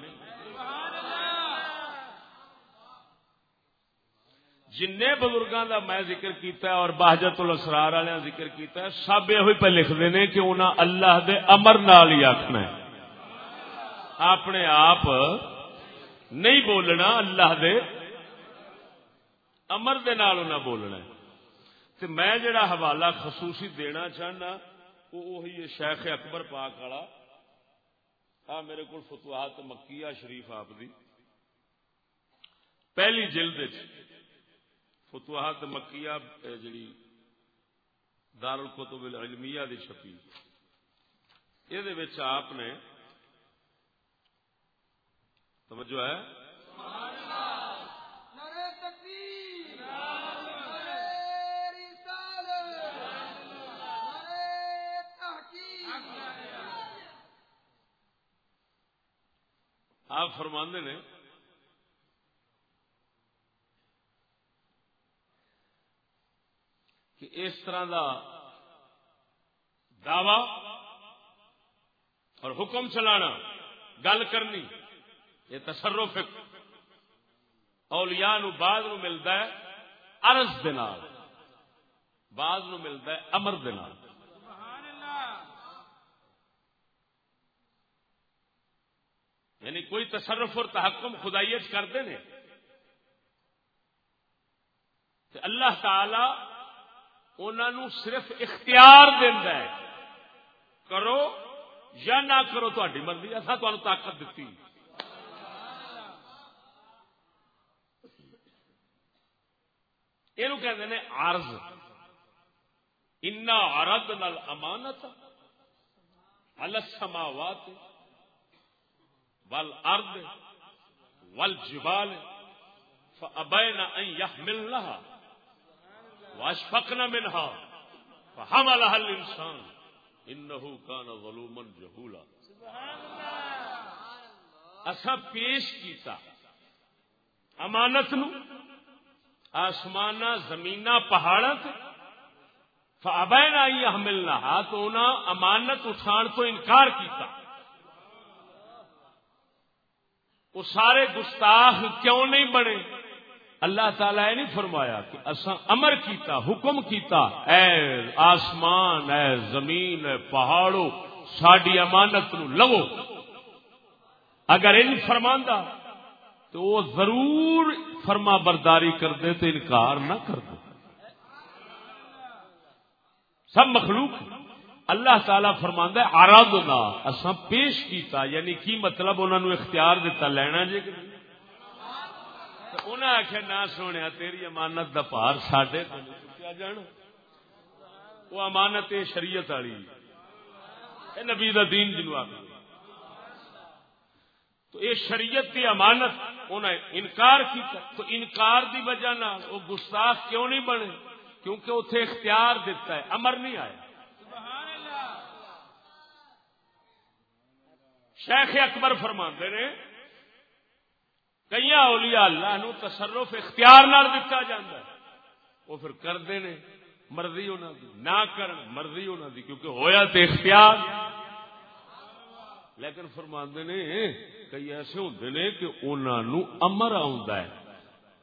S1: جن بزرگوں کا میں ذکر کیتا ہے اور بہجت الاسرار والے ذکر کیتا ہے، سب یہ پہ لکھتے ہیں کہ انہاں اللہ دے امر نال ہی آخنا ہے۔ اپنے آپ نہیں بولنا، اللہ دے امر دے نال انہاں بولنا ہے۔ تے میں جڑا حوالہ خصوصی دینا چاہنا، وہ وہی ہے شیخ اکبر پاک والا۔ آ، میرے کو فتوحات مکیہ شریف آپ دی۔ پہلی جلد وچ فتوحات مکیہ جڑی دار الکتب العلمیہ دی چھپی یہ دے وچ آپ نے توجہ ہے۔ آپ فرماندے نے کہ اس طرح دا دعوی اور حکم چلانا، گل کرنی، یہ تصرف اولیاء نو بعد نو ملتا ہے عرض دے بعد نو ملتا ہے امر دے یعنی کوئی تصرف اور تحکم خدائیت کرتے ہیں۔ اللہ تعالی انہوں صرف اختیار دینا ہے۔ کرو یا نہ کرو تاری مرضی اصا تمہیں طاقت دیتی یہ کہتے ہیں عرض، انا عرض نل امانت السماوات والارض والجبال فابين ان يحملنها واشفقن منها فحملها الانسان. انه كان ظلوما جهولا اسا پیش کیتا. امانت نو آسمان زمین پہاڑا فابین آئی حملنا تو انہاں امانت اٹھان تو انکار کیتا. وہ سارے گستاخ کیوں نہیں بنے؟ اللہ تعالیٰ نہیں فرمایا کہ اصا امر کیتا، حکم کیتا، اے آسمان، اے زمین، اے پہاڑو ساری امانت نو لو اگر ان فرماندہ تو وہ ضرور فرما برداری کر دے تو انکار نہ کر دے سب مخلوق اللہ تعالی فرماندا ہے آرادنا اساں پیش کیتا یعنی کی مطلب انہوں نے اختیار دیتا لینا جے کہ نہیں تو انہاں آخیا نہ سونے تیری امانت دا پار ساڈے چکیا وہ امانت شریعت والی۔ نبی دا دین جنو تو یہ شریعت کی امانت انہیں انکار کیتا۔ تو انکار دی وجہ وہ گستاخ کیوں نہیں بنے؟ کیونکہ اتنے اختیار دیتا ہے، امر نہیں آیا۔ شیخ اکبر فرماندے نے کئی اولیاء اللہ نو تصرف اختیار نال دتا جاندہ ہے۔ وہ پھر کردے نے مرضی انہوں دی، نہ کرن مرضی انہوں دی، کیونکہ ہویا تے اختیار۔ لیکن فرماندے نے کئی ایسے ہوندے نے کہ انہاں نو امر آوندا ہے۔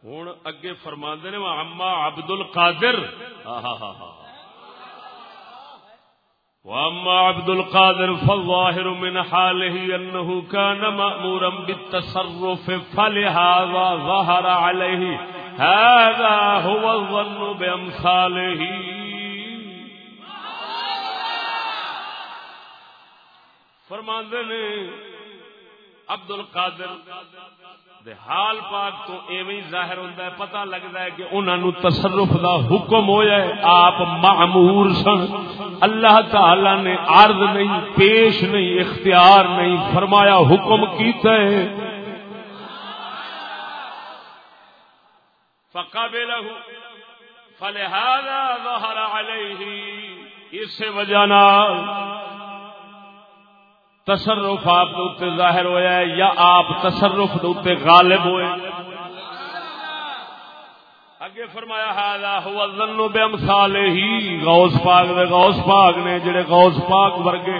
S1: ہن اگے فرماندے نے اما عبد القادر ہاں ہاں ہاں ہاں واما عبد القادر فالظاهر من حاله انه كان مامورا بالتصرف، فلهذا ظهر عليه. هذا هو الظن بامثاله فرماندے نے عبد القادر دے حال پاک تو ایویں ظاہر ہوندا ہے، پتہ لگدا ہے کہ انہاں نو تصرف دا حکم ہویا ہے، آپ معمور سن۔ اللہ تعالی نے عرض نہیں، پیش نہیں، اختیار نہیں فرمایا حکم کیتا ہے۔ فقبله فلهذا ظهر عليه اس وجہ نال تصرف آپ اتنے ظاہر ہوا ہے یا آپ تصرف اتنے غالب ہوئے؟ اگے فرمایا حالا ہوا ظنو بے امثال ہی غوث پاک دے غوث پاک نے، جڑے غوث پاک ورگے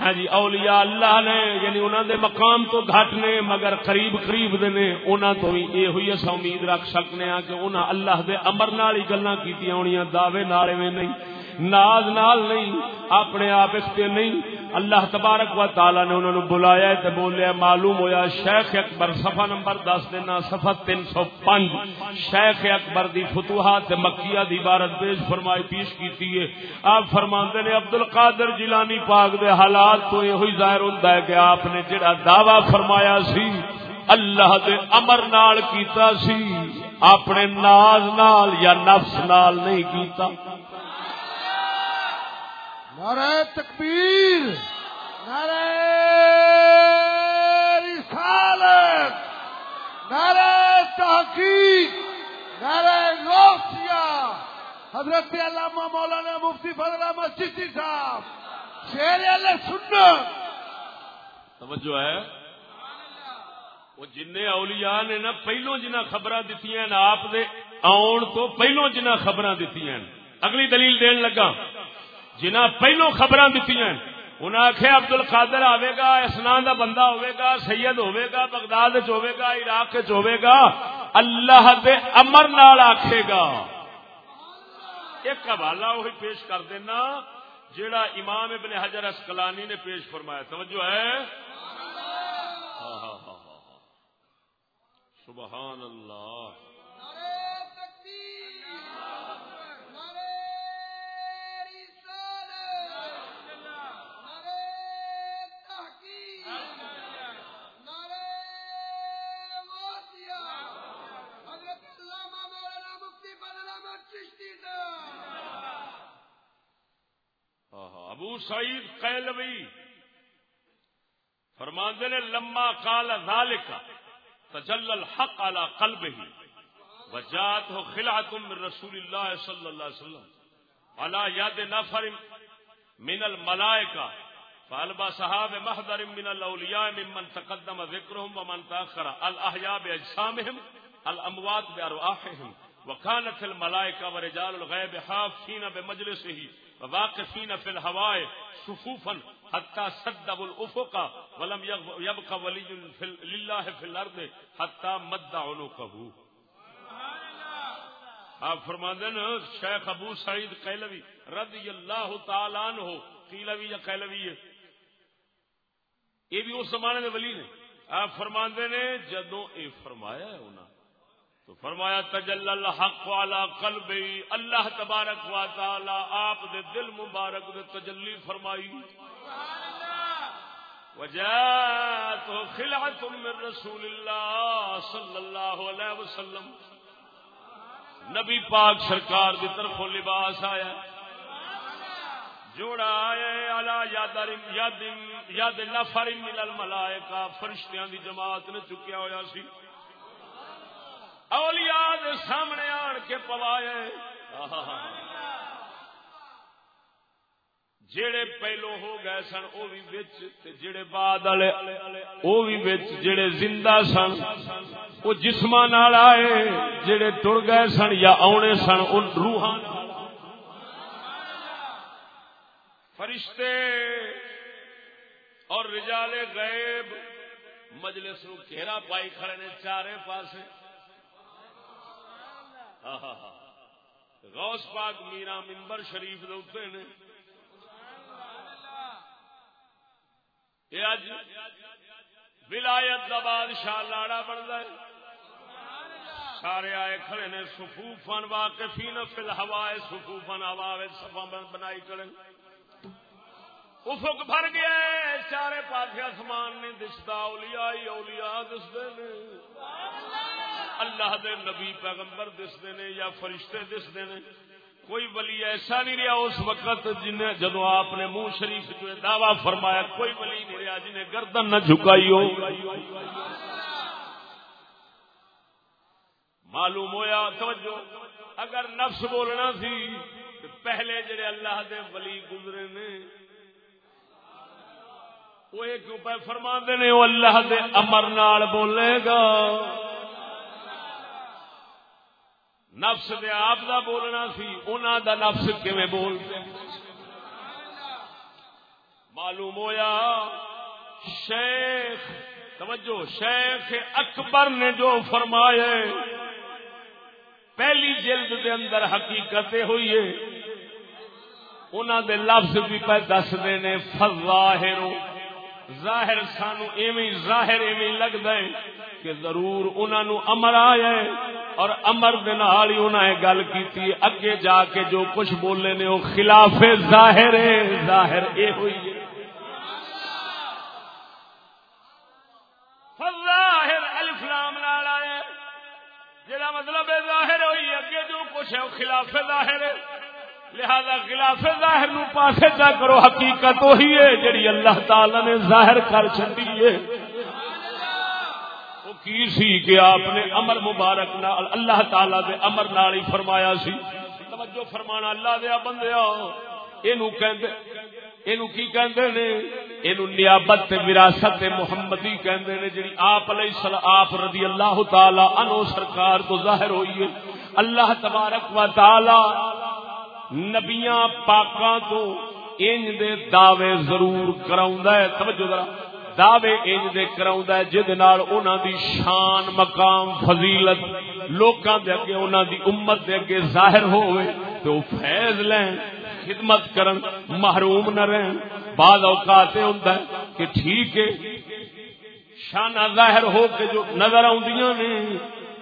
S1: ہاں جی اولیاء اللہ نے یعنی انہاں دے مقام تو گھٹ نے، مگر قریب قریب دے نے، انہاں تو ہی اے ہوئی اس امید رکھ سکنے ہاں کہ انہاں اللہ دے امر نال ہی گلاں کیتیاں ہونیاں، دعوے نال میں نہیں۔ ناز نال نہیں، اپنے آپ اختیار نہیں۔ اللہ تبارک و تعالی نے انہوں نے بلایا تے بولیا، معلوم ہویا شیخ اکبر صفحہ نمبر دس دینا صفحہ تین سو پانچ شیخ اکبر دی فتوحات مکیہ دی عبارت پیش فرمائی، پیش کیتی ہے۔ آپ فرماندے نے، عبد القادر جیلانی پاک دے حالات تو یہ ہوئی ظاہر ہوندا ہے کہ آپ نے جڑا دعویٰ فرمایا سی، اللہ دے امر نال کیتا سی، اپنے ناز نال یا نفس نال نہیں کیتا۔
S3: نعرہ تکبیر، نعرہ رسالت، نعرہ تحقیق، نعرہ غوثیہ۔ حضرت علامہ مولانا مفتی فضل احمد چشتی صاحب، شیر اللہ سنت۔
S1: توجہ ہے۔ وہ جن اولیاء نے نا پہلو جنہ خبر دیتی ہیں آپ دے آن تو پہلو جنہ خبر دیتی ہیں اگلی دلیل دین لگا۔ جنہ پہلو خبر دیتی ہیں۔ انہیں آخیا ابد ال قادر آئے گا، اسنان کا بندہ ہوئے گا، سید ہوئے گا، بغداد ہوئے گا، عراق ہوئے گا، اللہ دے امر نال آکھے گا۔ ایک حوالہ وہی پیش کر دینا، جیڑا امام ابن حجر اسکلانی نے پیش فرمایا۔ توجہ ہے؟ ہاں، ہاں، ہاں، سبحان اللہ
S2: نعرہ تکبیر نعرہ رسالت نعرہ تحقیق نعرہ غوثیہ حضرت علامہ مولانا مفتی فضل احمد چشتی صاحب
S1: ہاں ہاں ابو سعید قیلوی فرماندے نے لما قال ذالک تجل الحق على قلبه وجاءته خلعة من رسول الله صلى الله عليه وسلم على يد نفر من الملائكة فألبى صحاب محضر من الأولياء ممن تقدم ذكرهم ومن تأخر الأحياء بأجسامهم الأموات بأرواحهم وكانت الملائكة ورجال الغيب حافين بمجلسه وواقفين في الهواء صفوفا حتى سدوا الأفق ولم يبقى ولي في لله في الأرض حتى مد عنقه آپ فرماندے نا، شیخ ابو سعید قیلوی رضی اللہ تعالی عنہ، قیلوی یا قیلوی ہے؟ یہ بھی اس زمانے دے ولی نے۔ آپ فرماندے نے، جدوں اے فرمایا ہے انہاں تو فرمایا تجل الحق علی قلبی اللہ تبارک و تعالی آپ دے دل مبارک دے تجلی فرمائی۔ وجاءت خلعة من رسول الله صلی اللہ علیہ وسلم۔ نبی پاک سرکار دی طرف لباس آیا۔ جوڑا آیا الا یاد یاد یاد نفر من الملائکہ۔ فرشتیاں دی جماعت نے چکیا ہویا سی۔ اولیاء دے سامنے آن کے پوائے جڑے پہلو ہو گئے سن او بھی وچ تے جڑے بعد والے او بھی وچ جڑے زندہ سن، او جسماں نال آئے، جڑے ٹر گئے سن یا آونے سن، ان روحاں فرشتے اور رجال غیب مجلس نو گھیرا پائی کھڑے نے چارے پاسے۔ ہاں، ہاں، ہاں۔ غوث پاک میرا ممبر شریف دے نے۔ یہ اج ولایت دا بادشاہ لاڑا بنتا ہے۔ سارے آئے کھڑے نے سفوفن واقفین فی الہوائے سفوفن ہوا سفا بنائی کرن افق بھر گیا ہے، چارے پاسے آسمان نہیں دستا، اولیاء ہی اولیاء دستے نے۔ اللہ دے نبی پیغمبر دستے نے یا فرشتے دستے نے کوئی ولی ایسا نہیں رہا اس وقت جن جدو آپ نے منہ شریف جو دعوی فرمایا، کوئی ولی نہیں رہا جنہیں گردن نہ جھکائی ہو۔ معلوم ہویا، توجہ، اگر نفس بولنا سی پہلے جڑے اللہ دے ولی گزرے نے، وہ ایک اوپر فرما نے، وہ اللہ دے امر نال بولے گا۔ نفس دے آپ دا بولنا سی انہوں دا نفس کیویں بولتے؟ معلوم ہویا؟ شیخ، توجہ، شیخ اکبر نے جو فرمائے پہلی جلد دے اندر حقیقت ہوئی ہے انہوں دے لفظ بھی پہ دس نے فظاہر ظاہر سانو ایویں، ظاہر ایویں لگتا ہے کہ ضرور انہوں نے امر آیا ہے۔ اور امر دے ہی انہوں نے گل کی اگے جا کے جو کچھ بولے نے وہ خلاف ظاہر ہے۔ ظاہر اے ہوئی ہے۔ فظاہر الف آیا جہاں مطلب ہے ظاہر ہوئی اگے جو کچھ ہے وہ خلاف ظاہر ہے۔ لہذا خلاف ظاہر نو پاسے جا کرو، حقیقت وہی ہے جڑی اللہ تعالی نے ظاہر کر چکی ہے۔ کی سی کہ آپ نے امر مبارک نال اللہ تعالی دے امر نال ہی فرمایا سی؟ توجہ فرمانا اللہ دیا بندیا اینو کہندے، اینو کی کہندے نے؟ اینو نیابت تے وراثت محمدی کہندے نے، جڑی آپ علیہ السلام، آپ رضی اللہ تعالی عنہ سرکار تو ظاہر ہوئی ہے۔ اللہ تبارک و تعالی نبیاں پاکاں تو انج دے دعوے ضرور کراوندا ہے۔ توجہ ذرا۔ دعوے انج دے کراوندا ہے جے نال انہاں دی شان، مقام، فضیلت، لوکاں دے اگے، انہاں دی امت دے اگے ظاہر ہوئے تو فیض لین، خدمت کرن، محروم نہ رہن۔ بعض اوقات ہوندا ہے کہ ٹھیک ہے شانہ ظاہر ہو کے جو نظر آندیاں نے،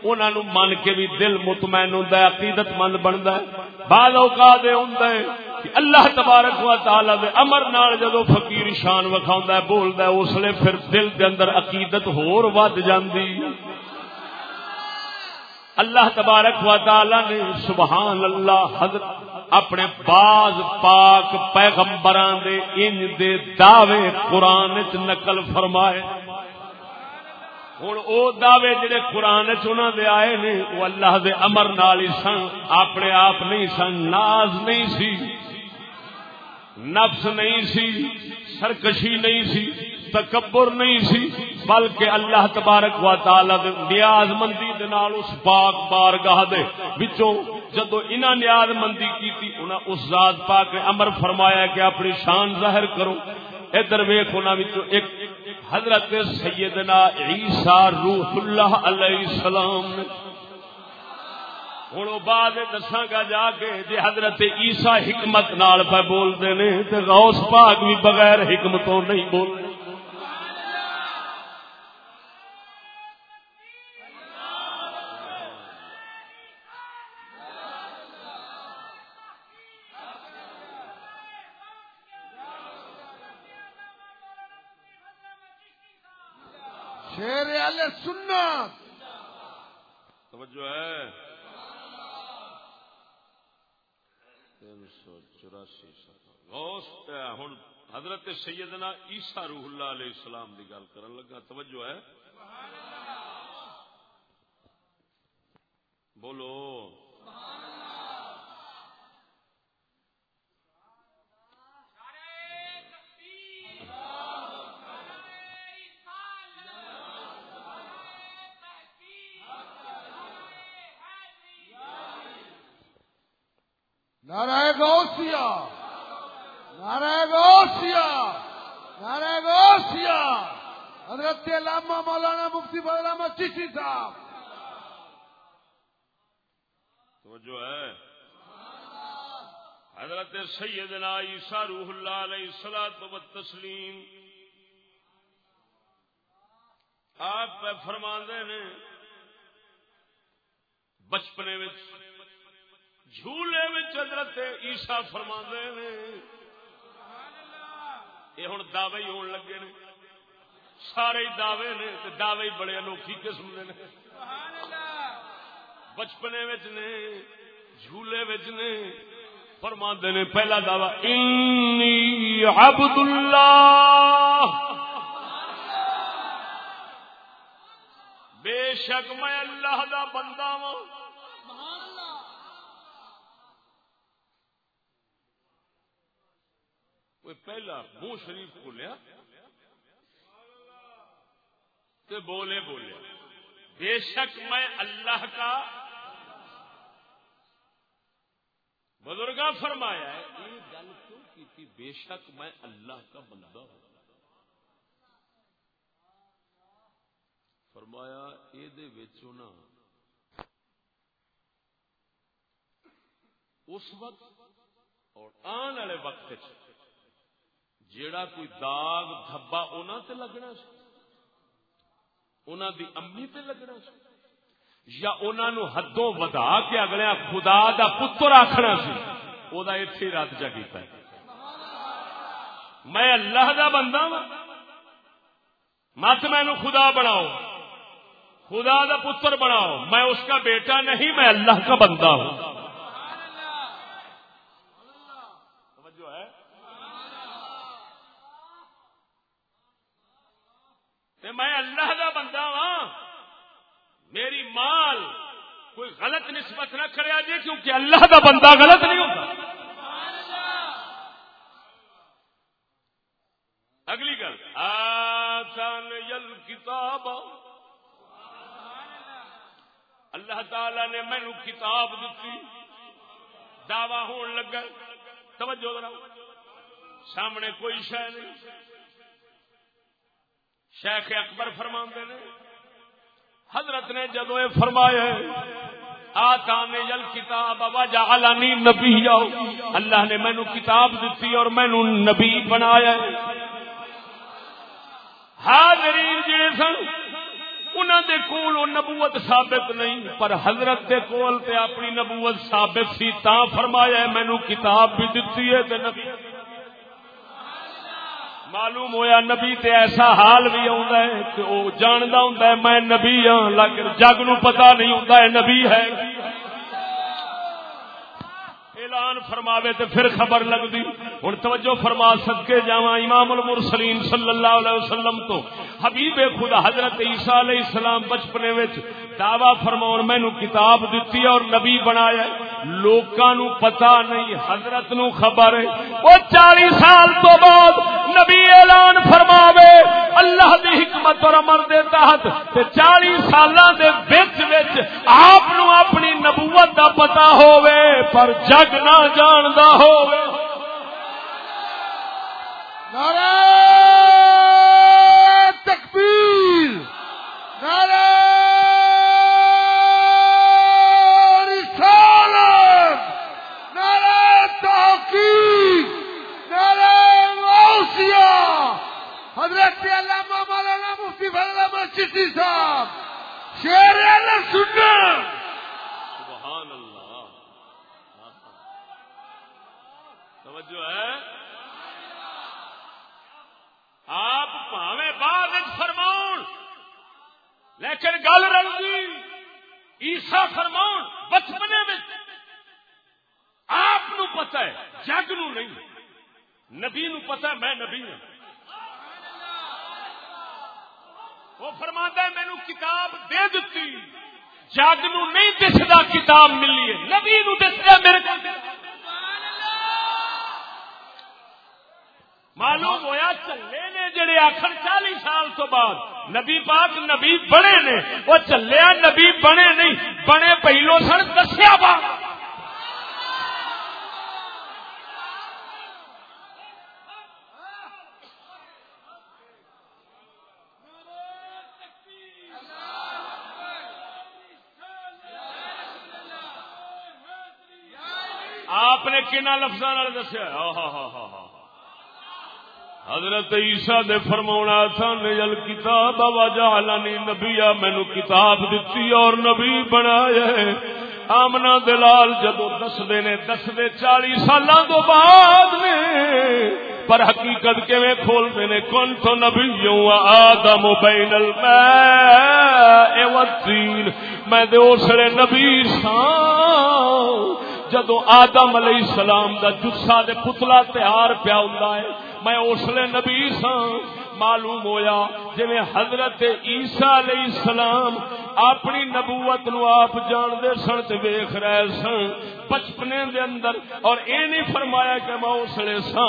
S1: انہاں نو من کے بھی دل مطمئن ہوندا ہے عقیدت مند بندا ہے۔ بعض اوقات ہوندا ہے اللہ تبارک و تعالی دے امر نال جدو فقیر شان وکھاوندا ہے، بولدا ہے، اس لیے پھر دل دے اندر عقیدت ہور ود جاندی۔ اللہ تبارک و تعالی نے سبحان اللہ حضرت اپنے باز پاک پیغمبران دے ان دے دعوے قرآن چ نقل فرمائے۔ ہوں او دعوے جڑے قرآن چنا دے آئے نے، وہ اللہ دے امر نال ہی سن، اپنے آپ نہیں سن، ناز نہیں سی۔ نفس نہیں سی، سرکشی نہیں سی، تکبر نہیں سی، بلکہ اللہ تبارک و تعالی دے نیاز مندی دے نال اس پاک بارگاہ دے وچوں جدو انہاں نیاز مندی کیتی، انہاں اس ذات پاک نے امر فرمایا کہ اپنی شان ظاہر کرو ادھر ویکھ، انہاں وچوں ایک حضرت سیدنا عیسیٰ روح اللہ علیہ السلام نے ہوں بعد دساں گا جا کے جی حضرت عیسیٰ حکمت نال پہ بولتے نے تو غوث پاک بھی بغیر حکمتوں نہیں بولتے۔
S3: شیر سنت۔
S1: توجہ ہے۔ تین سو چوراسی غوث ہوں حضرت سیدنا عیسیٰ روح اللہ علیہ السلام کی گل کرن لگا، توجہ ہے۔ بولو
S3: نعرہ غوثیہ نعرہ غوثیہ نعرہ غوثیہ حضرت علامہ مولانا مفتی بدل احمد چشتی صاحب
S1: توجہ ہے حضرت سیدنا عیسیٰ روح اللہ علیہ الصلوۃ و تسلیم۔ آپ پہ فرما نے بچپنے وچ جھولے وچ حضرت عیسیٰ فرما نے۔ یہ ہوں دعوے ہی ہون لگے نے۔ سارے دعوے نے تے دعوے بڑے انوکھی قسم دے نے۔ بچپنے وچ نے جھولے وچ نے۔ فرما نے، پہلا دعوی انی عبد اللہ بے شک میں اللہ دا بندہ ہوں۔ پہلا منہ شریف کھولیا؟ تو بولے بولے، بے شک میں اللہ کا بزرگا فرمایا ہے، یہ گل کیوں کی بے شک میں اللہ کا بندہ ہوں۔ فرمایا یہ نا، اس وقت اور آن والے وقت جیڑا کوئی داغ دھبا انہوں تے لگنا سی انہوں دی امی تے لگنا سی یا انہوں حدوں ودا کے اگلے خدا دا پتر آخنا سی وہ اتنے رد جا کیتا ہے۔ میں اللہ دا بندہ ہوں مت میں خدا بناؤ۔ خدا دا پتر بناؤ۔ میں اس کا بیٹا نہیں، میں اللہ کا بندہ ہوں توجہ ہے تے میں اللہ دا بندہ ہاں میری مال کوئی غلط نسبت نہ کرے جی کیونکہ اللہ دا بندہ غلط نہیں ہوتا اگلی گل، آسان یل کتاب۔ اللہ تعالی نے مینو کتاب دیتی دعوی ہون لگا۔ توجہ ذرا۔ سامنے کوئی شہ نہیں۔ شیخ اکبر فرما نے، حضرت نے جدو یہ فرمایا آتا نے جل کتاب جعلنی نبی اللہ نے مینو کتاب دیتی اور مینو نبی بنایا حاضرین جڑے سن انہوں دے کول وہ نبوت ثابت نہیں، پر حضرت دے کول تے اپنی نبوت ثابت سی، تا فرمایا مینو کتاب بھی دیتی ہے تے نبی معلوم ہویا نبی تے ایسا حال بھی آتا ہے کہ ہوں میں نبی ہاں لیکن جگ نو پتا نہیں ہوتا ہے نبی ہے۔ اعلان فرماوے تے پھر خبر لگتی ہوں توجہ فرما سکے جا امام المرسلین صلی اللہ علیہ وسلم تو۔ حبیب خدا حضرت عیسیٰ علیہ السلام بچپنے دعوی فرماؤ مینو کتاب دیتی اور نبی بنایا لوکاں پتا نہیں، حضرت نو خبر ہے۔ وہ چالی سال تو بعد نبی اعلان فرماوے، اللہ دی حکمت اور امر دے تحت تے چالی سالاں دے وچ وچ آپ نو اپنی نبوت دا پتا ہووے، پر جگ نہ جاندا ہووے۔
S3: نعرہ تکبیر۔ نعرہ رسالت۔ نعرہ تحقیق۔ نعرہ غوثیہ حضرت علامہ مولانا مفتی فضل احمد چشتی صاحب۔ شیر اللہ سننا
S1: سبحان اللہ توجہ ہے؟ آپ پاوے بعد فرماؤ لیکن گل رنگی عیسا فرماؤ بچپنے میں آپ نو پتا ہے، جگ نو نہیں، نبی نو پتا ہے، میں نبی ہوں وہ فرما ہے مینو کتاب دے دیتی جگ نو نہیں دستا کتاب ملی ہے، نبی نو دستا میرے کو معلوم ہویا چلے نے جڑے آخر چالی سال تو بعد نبی پاک نبی بنے نے، وہ چلے نبی بنے نہیں، بنے پہلو سن دسیا با آپ نے کن لفظوں دسیا؟ ہاں ہاں ہاں ہاں حضرت عیسیٰ دے فرماونا تھا نجل کتاب و وجعلنی نبیا، مینو کتاب دتی اور نبی بنایا ہے۔ آمنا دلال جدو دس دسدے نے، دسدے چالی سالاں تو بعد نے۔ پر حقیقت کے کیویں کھولتے نے؟ کون تو نبی آدم بین الماء والطین میں دے اسلے نبی ساں۔ جدو آدم علیہ السلام دا جسا دے پتلا تیار پیا ہوں میں اسلے نبی سا معلوم ہویا جی حضرت عیسیٰ علیہ السلام اپنی نبوت نو آپ جاندے سن تے ویکھ رہے سن، بچپنے دے اندر، اور اے نہیں فرمایا کہ میں اسلے سا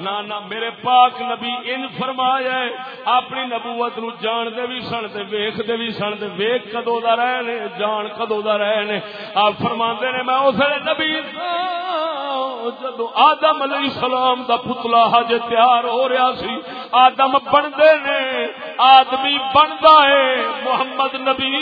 S1: نہ نہ، میرے پاک نبی ان فرمایا ہے، اپنی نبوت نو جاندے بھی سن تے ویکھ دے بھی سن تے ویکھ کدو دا رہے نے جان کدو دا رہے نے آپ فرماندے نے، میں اسلے نبی سا جدو آدم علیہ السلام دا پتلا حج تیار ہو رہا سی، آدم بنتے نے آدمی بنتا ہے محمد نبی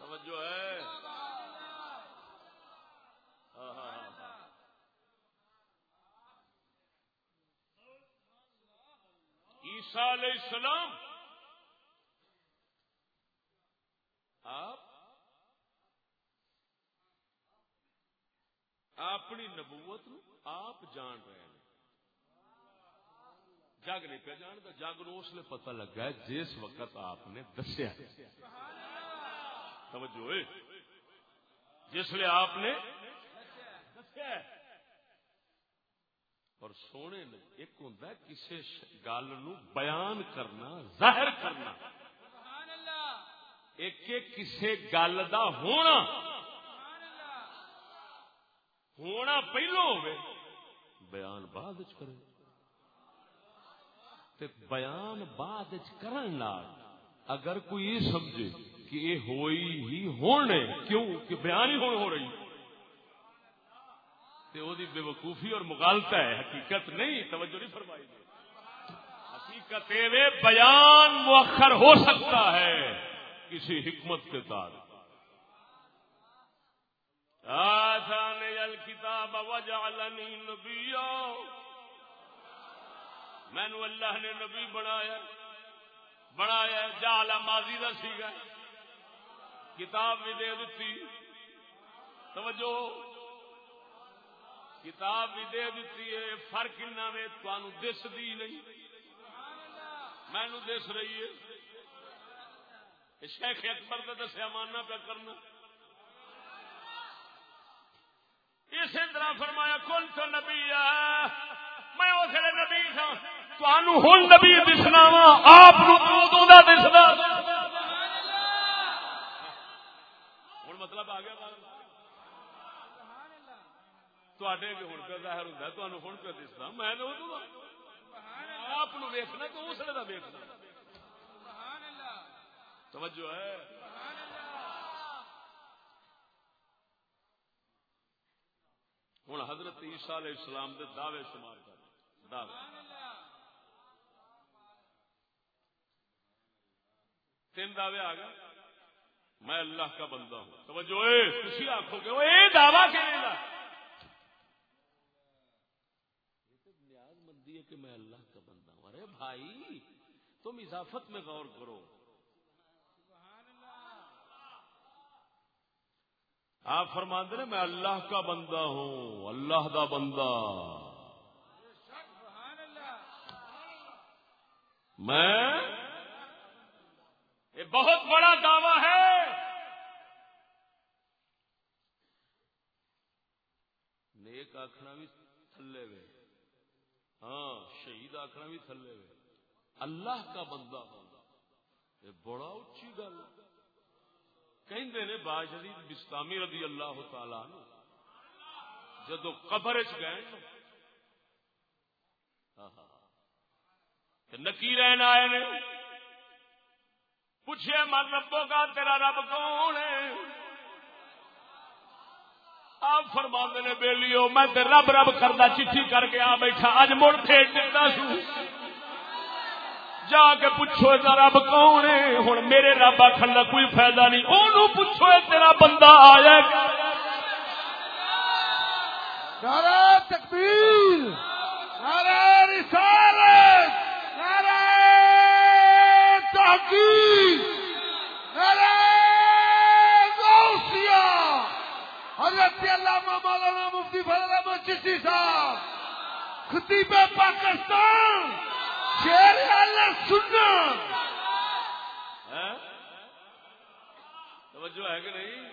S1: توجہ ہے ہاں ہاں ہاں عیسیٰ علیہ السلام۔ آپ اپنی نبوت نو آپ جان رہے ہیں۔ جگ نہیں پہ جان کا جگ نو اس لیے پتہ لگا ہے جس وقت آپ نے دسیا۔ توجہ جس لیے آپ نے دسیا۔ اور سونے نے ایک ہوں کسی گل بیان کرنا ظاہر کرنا۔ ایک کسی گل دا ہونا۔ ہونا پہلو ہوئے بیان بعد کرے۔ تے بیان بعد کرن نال اگر کوئی یہ سمجھے کہ یہ ہوئی ہی ہونے کیوں؟ کہ بیان ہی ہون ہو رہی۔ تے او دی بے وقوفی اور مغالطہ ہے، حقیقت نہیں، توجہ نہیں فرمائی دی۔ حقیقت اے بیان مؤخر ہو سکتا ہے کسی حکمت کے تار۔ آسان الکتاب وجعلنی نبیا۔ میں نو اللہ نے نبی بنایا۔ بنایا، جعل ماضی دا سیگا۔ کتاب بھی دے دیتی۔ توجہ۔ کتاب بھی دے دیتی ہے، فرق انہوں نے تمہوں دس دی نہیں۔ میں دس رہی ہے۔ شیخ اکبر کا دسیا ماننا پہ کرنا۔ اسی طرح فرمایا کون تو نبی میں اس لیے نبی تھا۔ تمہوں ہوں نبی دسنا وا، آپ دسنا۔ ہوں مطلب آ گیا۔ تے ہوں پہ ظاہر ہوتا تمہیں ہوں پہ دسنا میں آپ ویکنا تو اسلے کا ویکنا توجہ ہے ہوں حضرت عیسیٰ علیہ السلام دے دعوے شمار کر دعوے تین دعوے آ گئے میں اللہ کا بندہ ہوں توجہ تھی آخو گے وہ یہ دعوی کرے گا نیاز مندی ہے کہ میں اللہ کا بندہ ہوں۔ ارے بھائی، تم اضافت میں غور کرو۔ آپ فرماندے میں اللہ کا بندہ ہوں، اللہ دا بندہ۔ میں؟ یہ بہت بڑا دعوی ہے۔ نیک آخنا بھی تھلے وے۔ ہاں شہید آخنا بھی تھلے وے۔ اللہ کا بندہ۔ بندہ یہ بڑا اچھی گل۔ کہندے نے باجدید بستامی رضی اللہ تعالی عنہ، جدو قبر چ گئے ہاں, ہاں،, ہاں۔ نکی رہن آئے نے۔ پوچھے من ربوں کا تیرا رب کون ہے؟ آپ فرما نے بیلیو، میں تے رب رب کردا چٹھی کر کے آ بیٹھا اج مڑ بھیج دیتا سو۔ جا کے پوچھو یہ رب کون ہے؟ ہوں میرے رب آخر کا کوئی فائدہ نہیں۔ وہ پوچھو یہ تیرا بندہ آیا
S3: نعرہ تکبیر، نعرہ رسالت، نعرہ تحقیق نعرہ غوثیہ حضرت علامہ مولانا مفتی فضل احمد چشتی صاحب، خطیب پاکستان، شیر اللہ سننا
S1: توجہ ہے کہ نہیں؟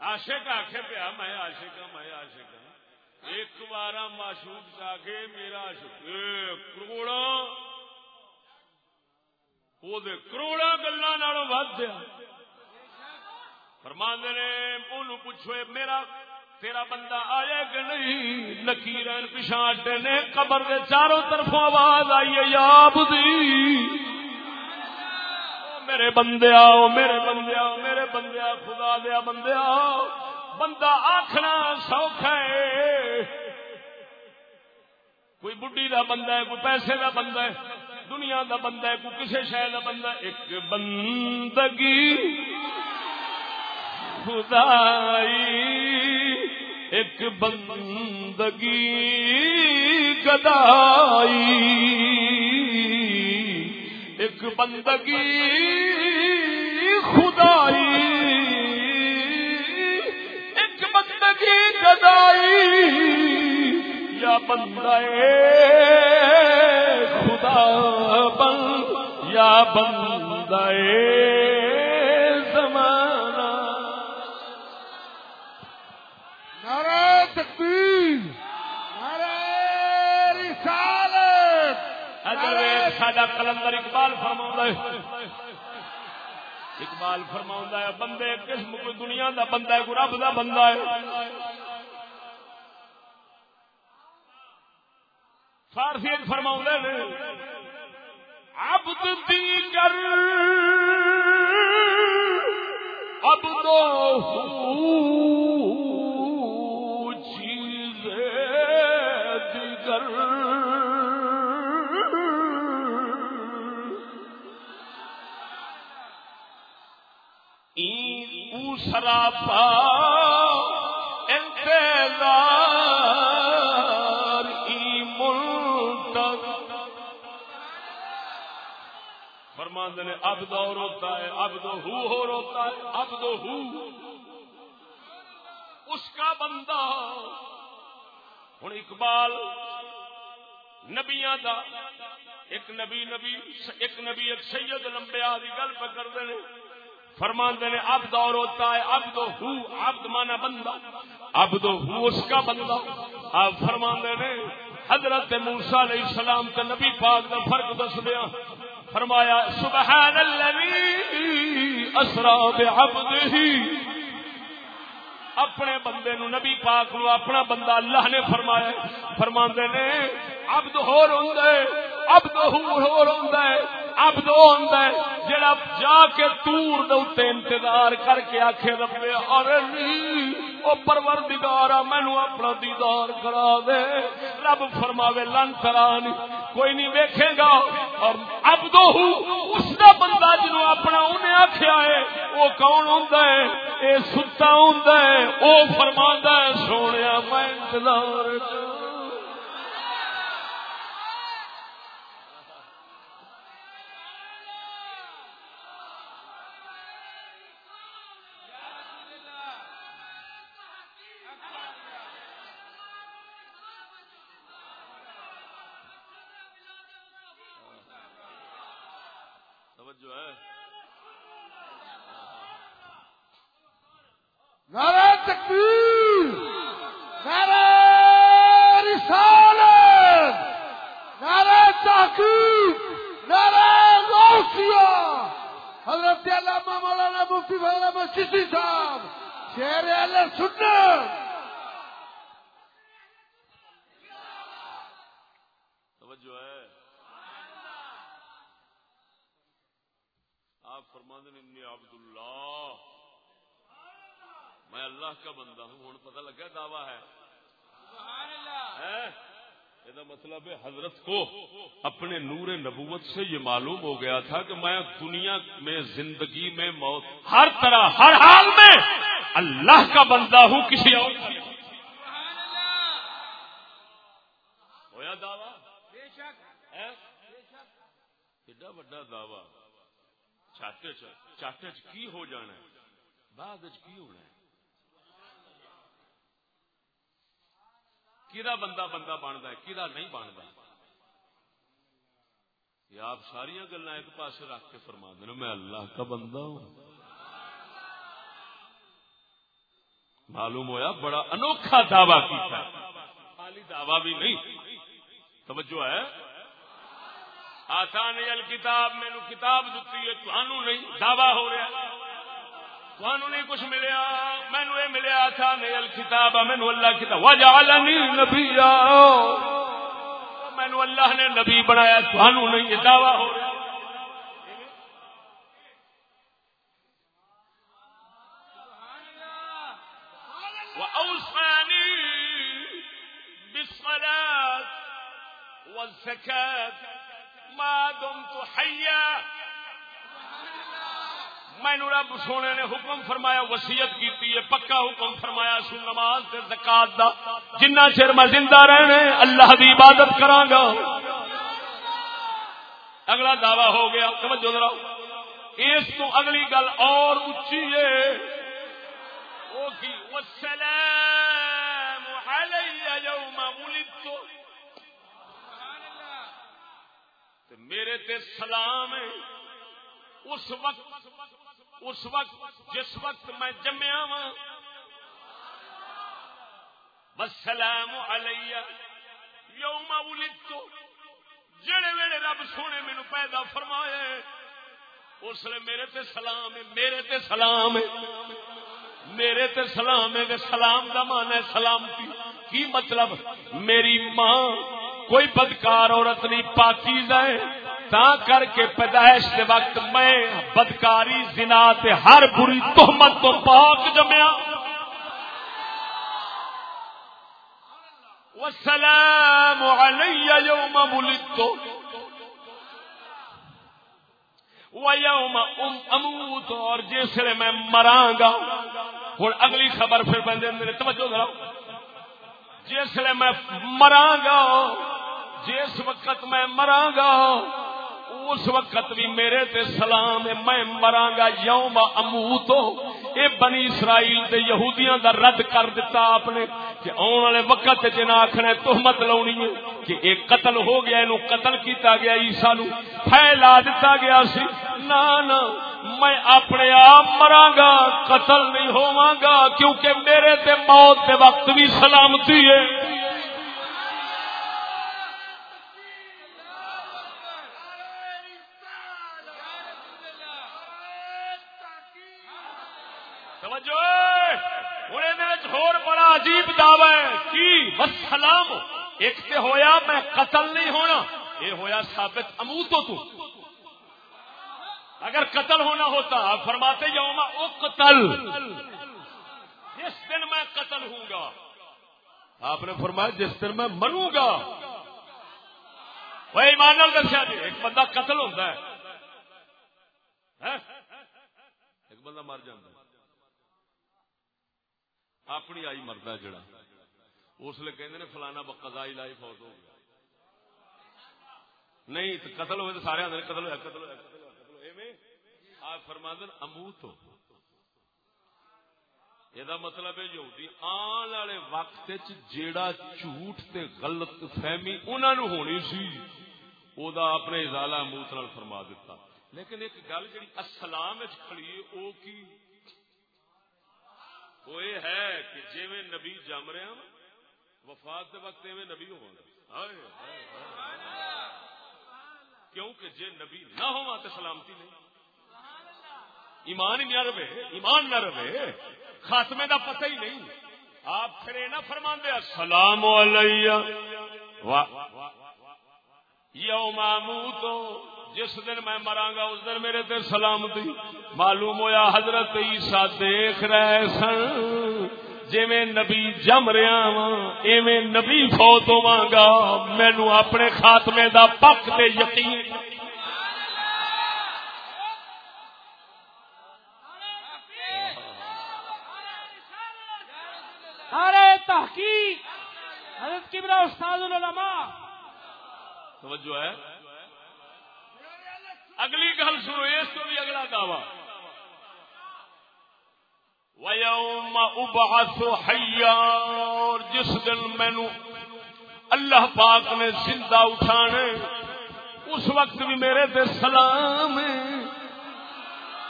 S1: عاشق آخے پیا، میں عاشق ہوں میں عاشق ہوں ایک بار معشوق جا کے میرا عاشق۔ کروڑا وہ کروڑا گلا ود دیا فرماندے نے انہوں پوچھو میرا، تیرا بندہ آئے کہ نہیں؟ نکیر پچھاٹے نے قبر دے چاروں طرفوں آواز آئی ہے یا بدی میرے بندے آؤ، میرے بندے آؤ، میرے بندے آ خدا دیا بندے آؤ۔ بندہ آخنا سوکھا ہے۔ کوئی بڈی دا بندہ ہے، کوئی پیسے دا بندہ ہے، دنیا دا بندہ ہے، کوئی کسی شہر دا بندہ ہے، ایک بندگی۔ خدائی، ایک بندگی گدائی۔ ایک بندگی خدائی۔ ایک بندگی گدائی۔ یا بندہ خدا بن، یا بندہ ساڈا کلندر اقبال فرما اقبال فرما ہے، بندے، قسم، کوئی دنیا دا بندہ ہے، کوئی رب دا بندہ ہے۔ فارسی فرما نے عبد دیگر عبد چیز سراپا انتظار ای منتظر۔ فرماند نے، اب دور ہوتا ہے، اب دو ہو ہو روتا ہے، اب دو ہو۔ اس کا بندہ ہوں اقبال نبیاں دا، ایک نبی نبی، ایک نبی، ایک سید لمبیا کی گل پہ کرتے ہیں فرماندے نے اب دور ہوتا ہے اب دو ہو اب مانا بندہ اب دو ہو اس کا بندہ. آپ فرماندے نے، حضرت موسا علیہ السلام کا نبی پاک کا فرق دس دیا ہاں. فرمایا سبحان الذی اسرا بعبدہ اپنے بندے نو نبی پاک نو اپنا بندہ اللہ نے فرمایا فرماندے نے، عبد ہور ہوندا ہے، عبد ہور ہوندا ہے. عبد ہوندا ہے جڑا جا کے تور دے اوتے انتظار کر کے آکھے ربے، ارے نہیں، او پروردگار مینو اپنا دیدار کرا دے۔ رب فرماوے، لن کرانی کوئی نہیں ویکھے گا۔ اور عبد اس دا بندہ جنو اپنا انہیں آکھیا ہے، وہ کون ہوندا ہے؟ اے ستا ہوندا ہے، او فرماندا ہے، سونیا، میں انتظار کر توجہ ہے
S3: نعرہ تکبیر نعرہ رسالت نعرہ تحقیق نعرہ غوثیہ حضرت علامہ مولانا مفتی فضل احمد چشتی صاحب شیر اللہ سنت
S1: توجہ ہے آپ فرماند انی عبد اللہ کا بندہ ہوں ہوں پتہ لگا دعویٰ ہے
S2: سبحان اللہ
S1: ہے یہ مطلب ہے حضرت کو اپنے نور نبوت سے یہ معلوم ہو گیا تھا کہ میں دنیا میں زندگی میں موت ہر طرح ہر حال میں اللہ کا بندہ ہوں کسی اور ہویا دعویٰ ایڈا چاٹے چاٹے کی ہو جانا ہے بعد کی ہونا ہے کدا بندہ بندہ بنتا ہے کدا نہیں بنتا؟ یہ آپ ساری گلا ایک پاس رکھ کے فرما دینا میں اللہ کا بندہ ہوں۔ معلوم ہویا، بڑا انوکھا دعوی کیتا ہے۔ خالی دعوی بھی نہیں۔ توجہ ہے۔ آسان الکتاب مینو کتاب دتی ہے تھانو نہیں، دعوی ہو رہا ہے۔ نہیں کچھ ملیا مینو یہ ملیا آسان الکتاب مینو اللہ کتاب وجعلنی نبیا۔ مینو اللہ نے نبی بنایا تھانو نہیں یہ دعوی ہو رہا۔ رب سونے نے حکم فرمایا وسیعت کی پکا حکم فرمایا سو نماز تے زکات دا۔ جنہ چر میں زندہ رہنے، اللہ دی عبادت کراں گا اگلا دعویٰ ہو گیا، توجہ ذرا۔ اس تو اگلی گل اور اچھی ہے۔ وہ کی؟ والسلام علی یوم ولدت۔ میرے تے سلام ہے۔ اس وقت اس وقت، جس وقت میں جمیا وا والسلام علی یوم ولدت۔ جڑے ویلے رب سونے مینو پیدا فرمایا اس لیے میرے تے سلام ہے، میرے تے سلام ہے۔ میرے تے سلام ہے سلام دا مان ہے سلامتی کی مطلب؟ میری ماں، کوئی بدکار عورت نہیں، پاکیزہ ہے۔ تا کر کے پیدائش کے وقت میں بدکاری، زنا تے ہر بری تہمت تو پاک جمیا والسلام علی یوم ولدت ویوم ام اموت۔ اور جسے میں مراں گا۔ ہوں اگلی خبر پھر بندے میرے توجہ کرو جسے میں مراں گا۔ جس وقت میں مراں گا۔ اس وقت بھی میرے تے سلام میں مراں گا یوم اموت۔ اے بنی اسرائیل تے یہودیاں دا رد کر دیتا آپ نے کہ آن والے وقت جنا آخنا تہمت لاؤنی ہے کہ ایک قتل ہو گیا، اینو قتل کیتا گیا، عیسیٰ نو پھیلا دیتا گیا سی۔ نا نا میں اپنے آپ مراں گا، قتل نہیں ہوواں گا، کیونکہ میرے تے موت دے وقت بھی سلامتی ہے توجہ ہوں یہ ہور بڑا عجیب دعوی ہے۔ جی، کی وسلام ایک تے ہویا میں قتل نہیں ہونا، یہ ہویا ثابت اموتو تو اگر قتل ہونا ہوتا فرماتے یوم او قتل جس دن میں قتل ہوں گا۔ آپ نے فرمایا جس دن میں مروں گا۔ وہ ایمان نال دسیا جی ایک بندہ قتل ہوتا ہے۔ ہاں؟ ایک بندہ مر جاتا ہے۔ اپنی آئی مرد ہے جڑا۔ اس لیے کہتے ہیں فلانا قضائی لائی فوت ہو گیا۔ نہیں، تو قتل ہوئے تو سارے آدھے قتل ہوا قتل ہوا قتل ہوا قتل ہوا آپ فرما دین اموت ہو۔ یہ مطلب ہے یہودی آن والے وقت جیڑا جھوٹ تے غلط فہمی انہاں نو ہونی سی، او دا اپنے ازالہ موت نال فرما دیتا لیکن ایک گل جڑی اسلام وچ کھڑی ہے، او کی؟ وہ یہ ہے کہ جی میں نبی جم رہا نا، وفات کے وقت ایویں نبی ہوا کیونکہ جے نبی نہ ہوا تو سلامتی نہیں۔ ایمان ہی نہ رہے، ایمان نہ رہے، خاتمے دا پتہ ہی نہیں۔ آپ پھر یہ نہ فرما دے السلام علیہ یوم تو جس دن میں مراں گا اس دن میرے تے سلامتی۔ معلوم ہویا حضرت عیسیٰ دیکھ رہے سن۔ جی میں نبی جم رہا وا ایویں نبی فوت ہوا گا۔ مینو اپنے خاتمے دا پک تے یقین۔
S4: تحقیق۔ حضرت کبرا استاد العلماء۔
S1: توجہ ہے۔ اگلی گل سنو، اس کو بھی اگلا دعوی۔ وَيَوْمَ أُبْعَثُ حَيًّا، اور جس دن مینو اللہ پاک نے زندہ اٹھانے، اس وقت بھی میرے تے سلام۔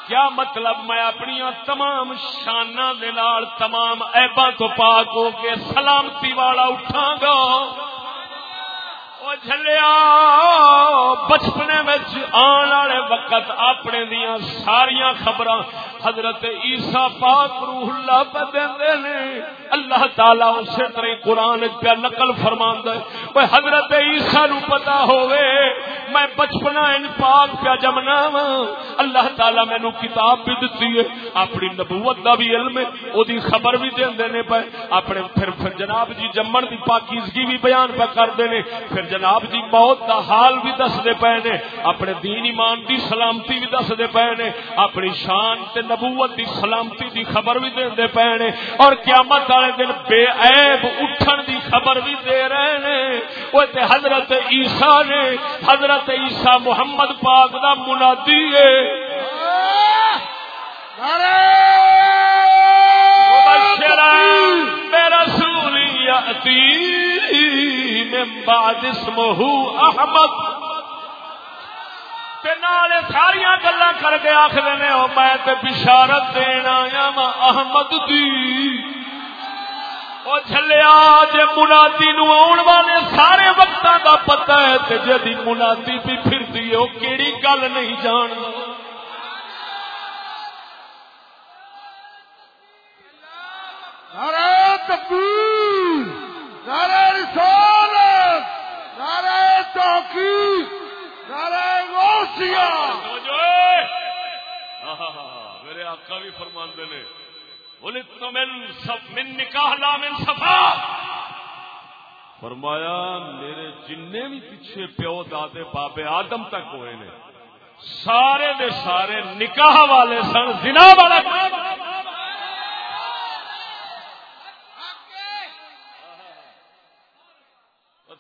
S1: کیا مطلب میں اپنی تمام شانہ دے نال تمام ایباں تو پاک ہو کے سلامتی والا اٹھاں گا بچپنے آن والے وقت اپنے دیا ساریا خبر حضرت عیسا پاک روح اللہ پہ دیندے نے۔ اللہ تعالی اسی طرح قرآن پہ نقل فرما ہے۔ حضرت عیسا نو پتا ہوئے میں بچپنا ان پاک پہ جمنا وا اللہ تعالی مینوں کتاب بھی دتی ہے، اپنی نبوت دا بھی علم ہے، او دی خبر بھی دیندے نے پے اپنے پھر پھر جناب جی جمن دی پاکیزگی بھی بیان پہ کردے نے، پھر جناب جی موت دا حال بھی دسدے پے نے، اپنے دین ایمان دی سلامتی بھی دسدے پے نے، اپنی شان تے نبوت دی سلامتی دی خبر بھی دے پے نے۔ اور قیامت والے دن بے عیب اٹھن دی خبر بھی دے رہے نے۔ وہ تے حضرت عیسیٰ نے، حضرت عیسیٰ محمد پاک دا منادی ہے۔ مبشرا برسول من بعد اسمه احمد۔ تے نالے ساریاں گلاں کر کے آخر نے میں تے بشارت دینا یا احمد دی۔ او جھلیا جے منادی نو آن والے سارے وقتاں دا پتہ ہے تے جدی منادی بھی پھردی او کیڑی گل نہیں جاندا
S3: نعرہ تکبیر نعرہ رسالت نعرہ تحقیق نعرہ غوثیہ۔
S1: سمجھو اے۔ آہا، میرے آقا بھی فرماندے نے۔ من نکاح لا من صفا. فرمایا میرے جننے بھی پیچھے پیو دادے بابے آدم تک ہوئے نے۔ سارے دے سارے نکاح والے سن زنا والا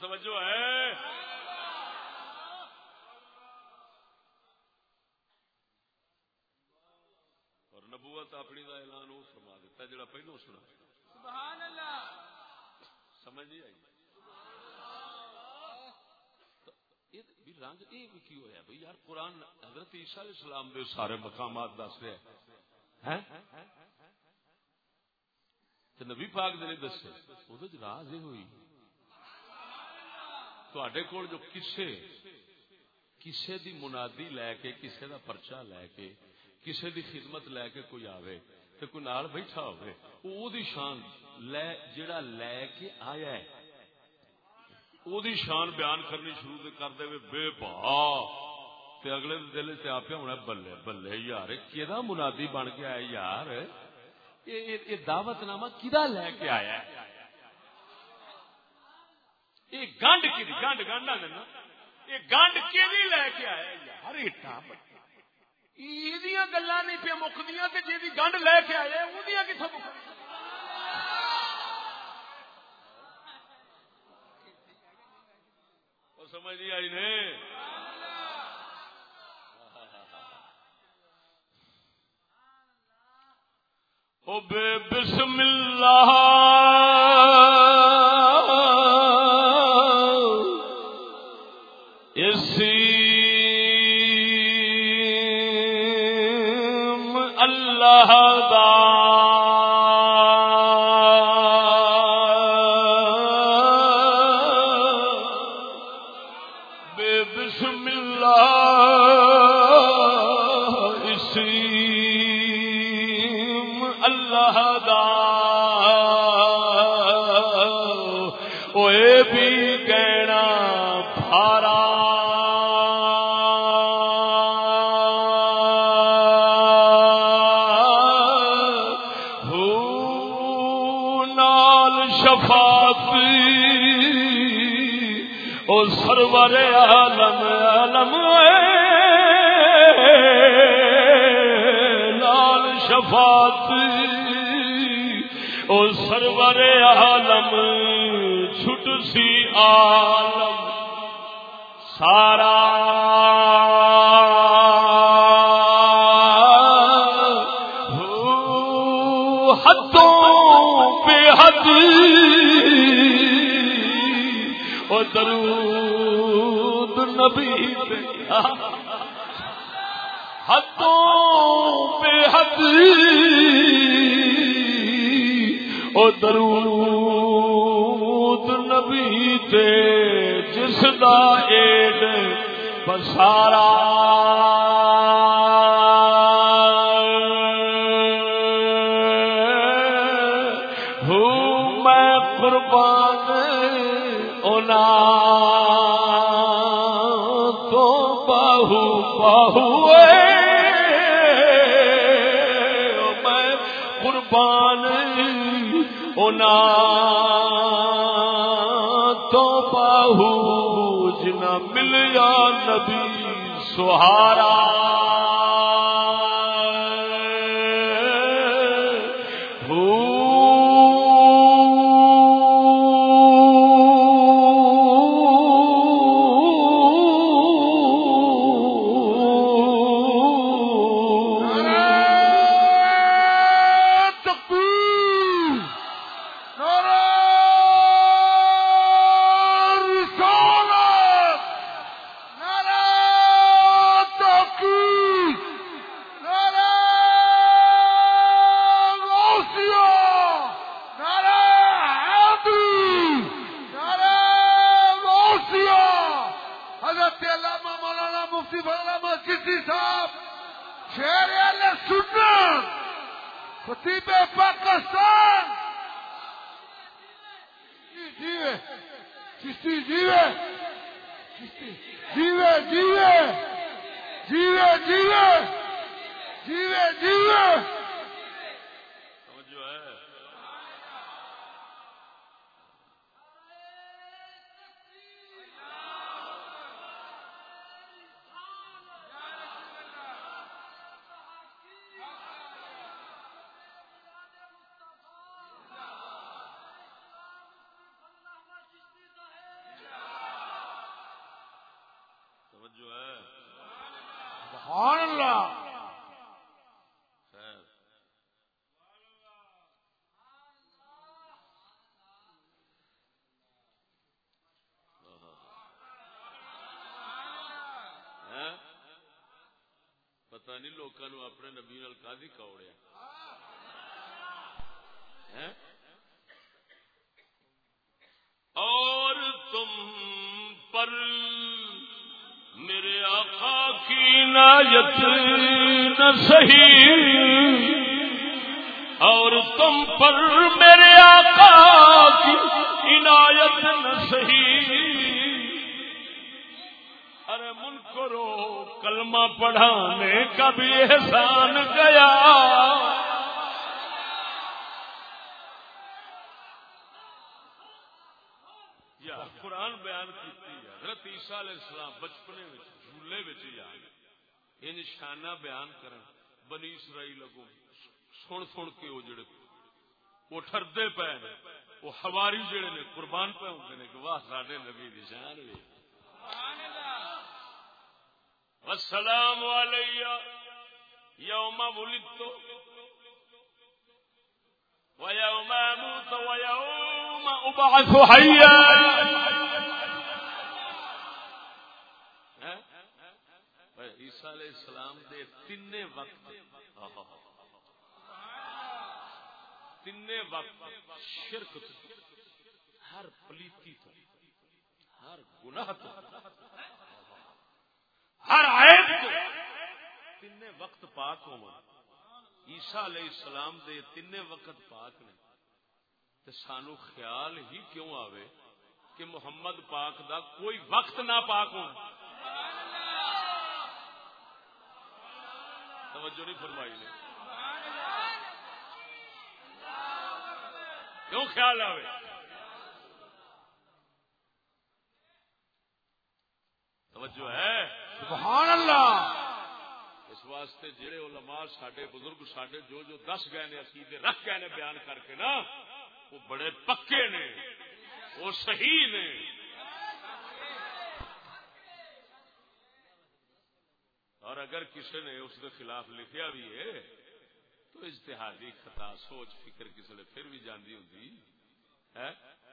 S1: توجہ ہے اور نبوت اپنی دا اعلان وہ دیتا جڑا پہلو سنا۔
S4: سبحان اللہ
S1: سمجھ نہیں آئی؟ بھی رنگ یہ کی ہوا بھائی یار قرآن حضرت عیسیٰ علیہ السلام دے سارے مقامات دس رہے نبی پاک نہیں دسے وہ راز یہ ہوئی۔ تے کول جو کسے کسے دی منادی لے کے کسے دا پرچا لے کے کسے دی خدمت لے کے کوئی آوے۔ تے کوئی نال بیٹھا ہوئے او دی شان لے جڑا لے کے آیا ہے۔ او دی شان بیان کرنی شروع تے کر دے بے بھا تے اگلے دل تے آپے ہونا بلے بلے یار کیدا منادی بن کے آیا یار؟ یہ یہ- دعوت نامہ کدا لے کے آیا ہے؟ یہ گنڈ کی گنڈ گنڈ آدھے یہ گنڈ کی لے کے آیا یار ایٹا یہ گلا نہیں پہ مکدیا جی گنڈ لے کے آیا وہ کتوں مک سمجھ نہیں آئی نے؟ بسم اللہ سہارا
S3: سبحان اللہ۔
S1: خیر پتہ نہیں لوگوں اپنے نبی نال کادی کوڑیا ہیں؟ اور تم پر میرے آقا کی نایت نہ سہی اور تم پر میرے آقا کی عنایت نہ سہی ارے من کرو، کلمہ پڑھانے کا بھی احسان گیا۔ یا قرآن بیان کیتی ہے حضرت عیسیٰ علیہ السلام بچپنے میں جھولے میں جا ان شانہ بیان کرن۔ بنی اسرائیل اگوں سن سن کے وہ جڑے وہ ٹردے پے نے، وہ ہواری جڑے نے، قربان پہ ہوندے نے کہ واہ، ساڈے نبی دی شان وی۔ السلام علیہ، یوم ولدت ويوم اموت ويوم ابعث حيا عیسیٰ علیہ السلام دے تین وقت۔ تین وقت شرک تو، ہر پلیتی تو، ہر گناہ تو، ہر عیب تو۔ تین وقت پاک ہو عیسیٰ علیہ السلام دے تین وقت پاک نے۔ تے سانو خیال ہی کیوں آوے کہ محمد پاک دا کوئی وقت نہ پاک ہو؟ توجہ نہیں فرمائی نے۔ کیوں خیال آئے توجہ ہے؟
S3: سبحان اللہ۔
S1: اس واسطے جڑے علماء سڈے بزرگ سڈے جو جو دس گئے نے عقیدے رکھ گئے نے بیان کر کے نا وہ بڑے پکے نے وہ صحیح نے۔ اور اگر کسی نے اس کے خلاف لکھیا بھی ہے، تو اجتہادی خطا، سوچ، فکر کسی نے پھر بھی جاندی ہوں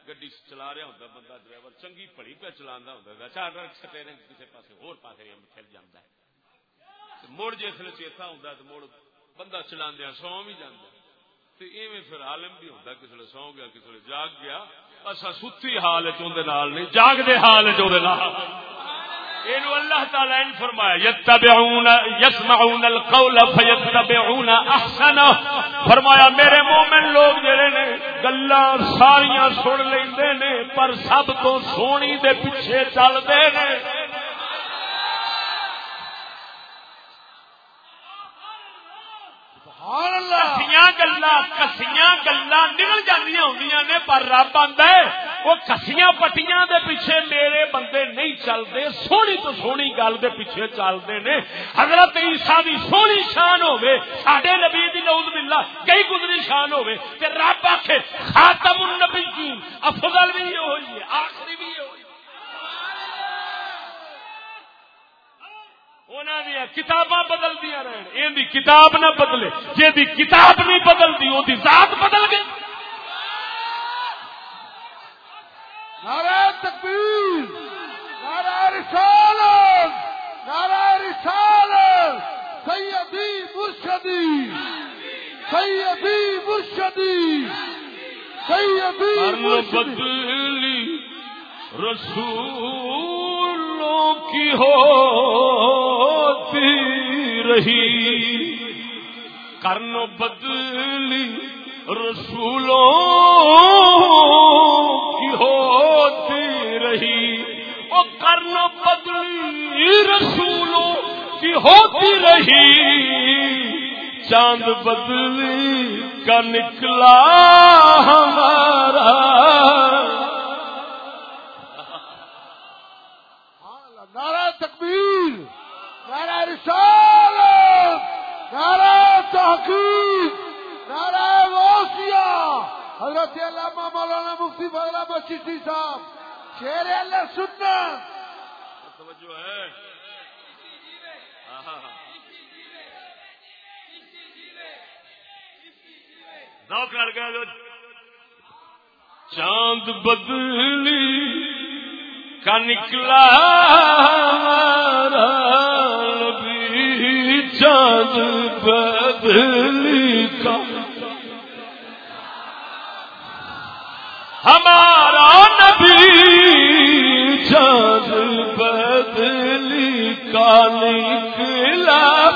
S1: گڈی چلا رہا ہوں بندہ ڈرائیور چنگی پڑی پہ چلا ہوں چار سٹے کسی پاس ہور پاس پھر جانا ہے۔ مڑ جسے چیتا ہوں تو مڑ بندہ چلادیا سو بھی جانا تو ایویں پھر عالم بھی ہوتا کسی نے سو گیا، کسی نے جاگ گیا۔ اصا ستی حال نہیں جاگتے حال چ اینو اللہ تعالی نے فرمایا، یتبعون یسمعون القول فیتبعون احسن فرمایا، میرے مومن لوگ جڑے نے گلاں ساریاں سن لیندے نے، پر سب تو سونی دے پیچھے چل دے نے۔ کسیاں گلا کسیاں گلا نکل جانیا ہوں نے، پر رب آتا ہے، وہ کسیاں پٹیاں دے پیچھے میرے بندے نہیں چلتے، سونی تو سونی گل دے پیچھے چلتے نے۔ حضرت عیسیٰ دی سونی شان ہوے ساڈے نبی دی نعوذ باللہ کئی گزری شان ہوے تے رب آکھے، خاتم النبیین، افضل بھی ہوئی ہے، آخری بھی ہوئی کتاباں بدل دیا رہن یہ کتاب نہ بدلے۔ جی کتاب نہیں بدلتی وہ ذات بدل گئی۔
S3: نعرہ تکبیر نعرہ رسالت نعرہ رسالت۔ سیدی مرشدی سیدی مرشدی سیدی
S1: بدلی رسولوں کی ہوتی رہی کرن بدلی رسولوں کی ہوتی رہی۔ وہ کرن بدلی رسولوں کی ہوتی رہی۔ چاند بدلی کا نکلا ہمارا۔
S3: نعرہ تکبیر، نعرہ رسالت۔ نعرہ تحقیق، نعرہ غوثیہ حضرت علامہ مولانا مفتی فضل احمد صاحب، شیر اللہ سننا
S1: توجہ ہے۔ ذوق لڑ گیا چاند بدلی کا نکلا بھی چاند بدلی کا۔ ہمارا نبی چاند بدلی کا نکلا۔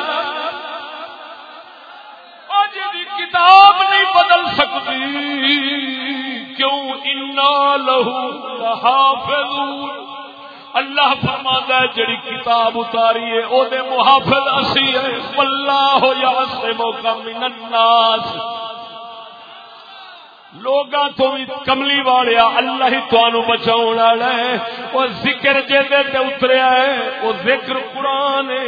S1: جی کتاب نہیں بدل سکتی۔ کیوں؟ انا لہو حافظ اللہ فرما جڑی کتاب اتاری ہے، او دے محافظ اسی ہے۔ واللہ یعصمو کا من الناس۔ لوگاں تو بھی کملی والیا اللہ ہی تانوں بچاون والا ہے او ذکر جے دے تے اتریا ہے او ذکر قرآن ہے۔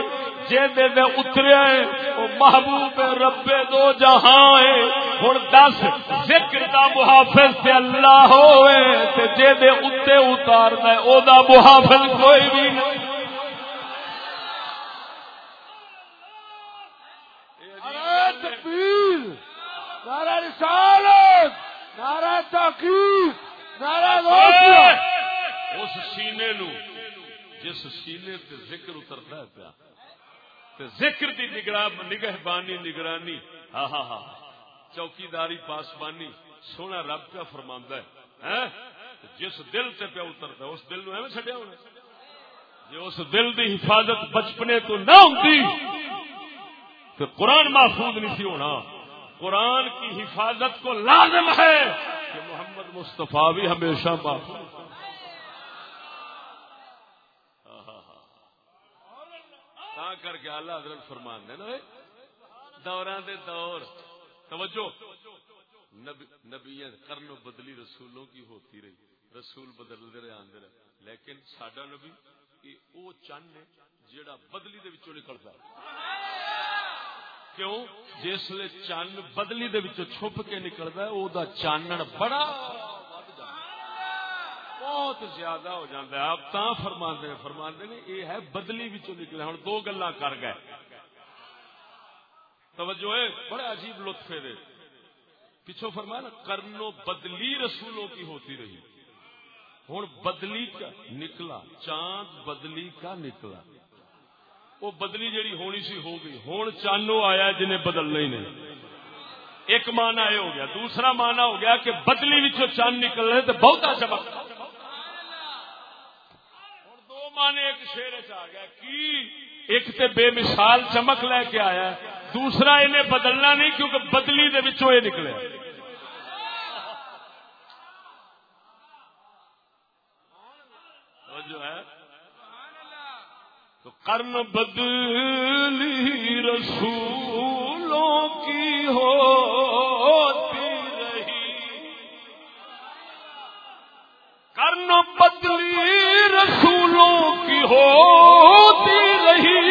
S1: جے دے دے اتریا ہے او محبوب رب دو جہاں ہے ہن دس ذکر دا محافظ تے اللہ ہوئے تے جے دے اتے اتاردا ہے او دا محافظ کوئی بھی نہیں۔
S3: نعرہ تکبیر نعرہ رسالت نعرہ تحقیق نعرہ غوثیہ
S1: اس سینے نو جس سینے تے ذکر اترتا ہے پیا۔ ذکر دی نگہ بانی نگرانی۔ ہاں ہاں ہاں چوکیداری، پاسبانی۔ سونا رب کا فرماندا ہے ہاں؟ جس دل تے پیا اترتا ہے، اس دل نو ایویں چھڈیا ہونا جی اس دل دی حفاظت بچپنے تو نہ ہوتی تو قرآن محفوظ نہیں سی ہونا۔ قرآن کی حفاظت کو لازم ہے کہ محمد مصطفیٰ بھی ہمیشہ محفوظ تا کر کے اللہ حضرت فرمان دے نا دوراں دے دور۔ توجہ۔ نبی کرن بدلی رسولوں کی ہوتی رہی۔ رسول بدلتے رہے، آندے رہے۔ لیکن ساڈا نبی، یہ وہ چن ہے جڑا بدلی دے وچوں نکلتا ہے۔ کیوں؟ جسل چن بدلی دے وچوں چھپ کے نکلتا ہے، او دا چانن بڑا بہت زیادہ ہو جاتا ہے۔ آپ تا فرماندے نے فرماندے نے یہ ہے بدلی وچوں نکلے ہن دو گلاں کر گئے۔ توجہ ہے، بڑے عجیب لطف دے۔ پیچھو فرمایا نا، کرنو بدلی رسولوں کی ہوتی رہی۔ ہوں بدلی کا نکلا، چاند بدلی کا نکلا۔ وہ بدلی جیڑی ہونی سی ہو گئی۔ ہوں چانو آیا جنہیں بدلنا ہی نہیں۔ ایک مانا یہ ہو گیا، دوسرا مانا ہو گیا کہ بدلی چاند نکل رہے تو بہت چمک ہوں مانے ایک شیر چ آ گیا، کی؟ ایک تے بے مثال چمک لے کے آیا دوسرا انہیں بدلنا نہیں کیونکہ بدلی دے وچوں یہ نکلے۔ جو ہے۔ تو کرن بدلی رسولوں کی ہوتی کرن بدلی رسولوں کی ہوتی رہی۔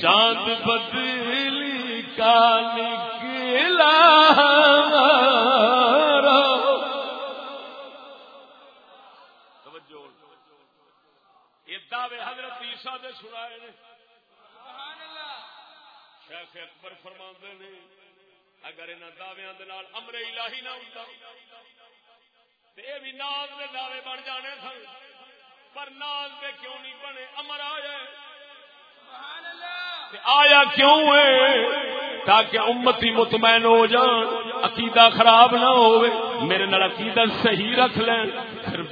S1: چاند بدلی کا نکلا ہمارا۔ دعوے حضرت عیسیٰ دے سنائے نے۔ شیخ اکبر فرماندے نے، اگر انہاں دعویاں دے نال امر الہی نہ ہوندا۔ یہ بھی ناز کے دعوے بن جانے سن۔ پر ناز کے کیوں نہیں بنے؟ امر آیا آیا کیوں ہے؟ تاکہ امتی مطمئن ہو جان، عقیدہ خراب نہ ہوئے، میرے نال عقیدہ صحیح رکھ لین۔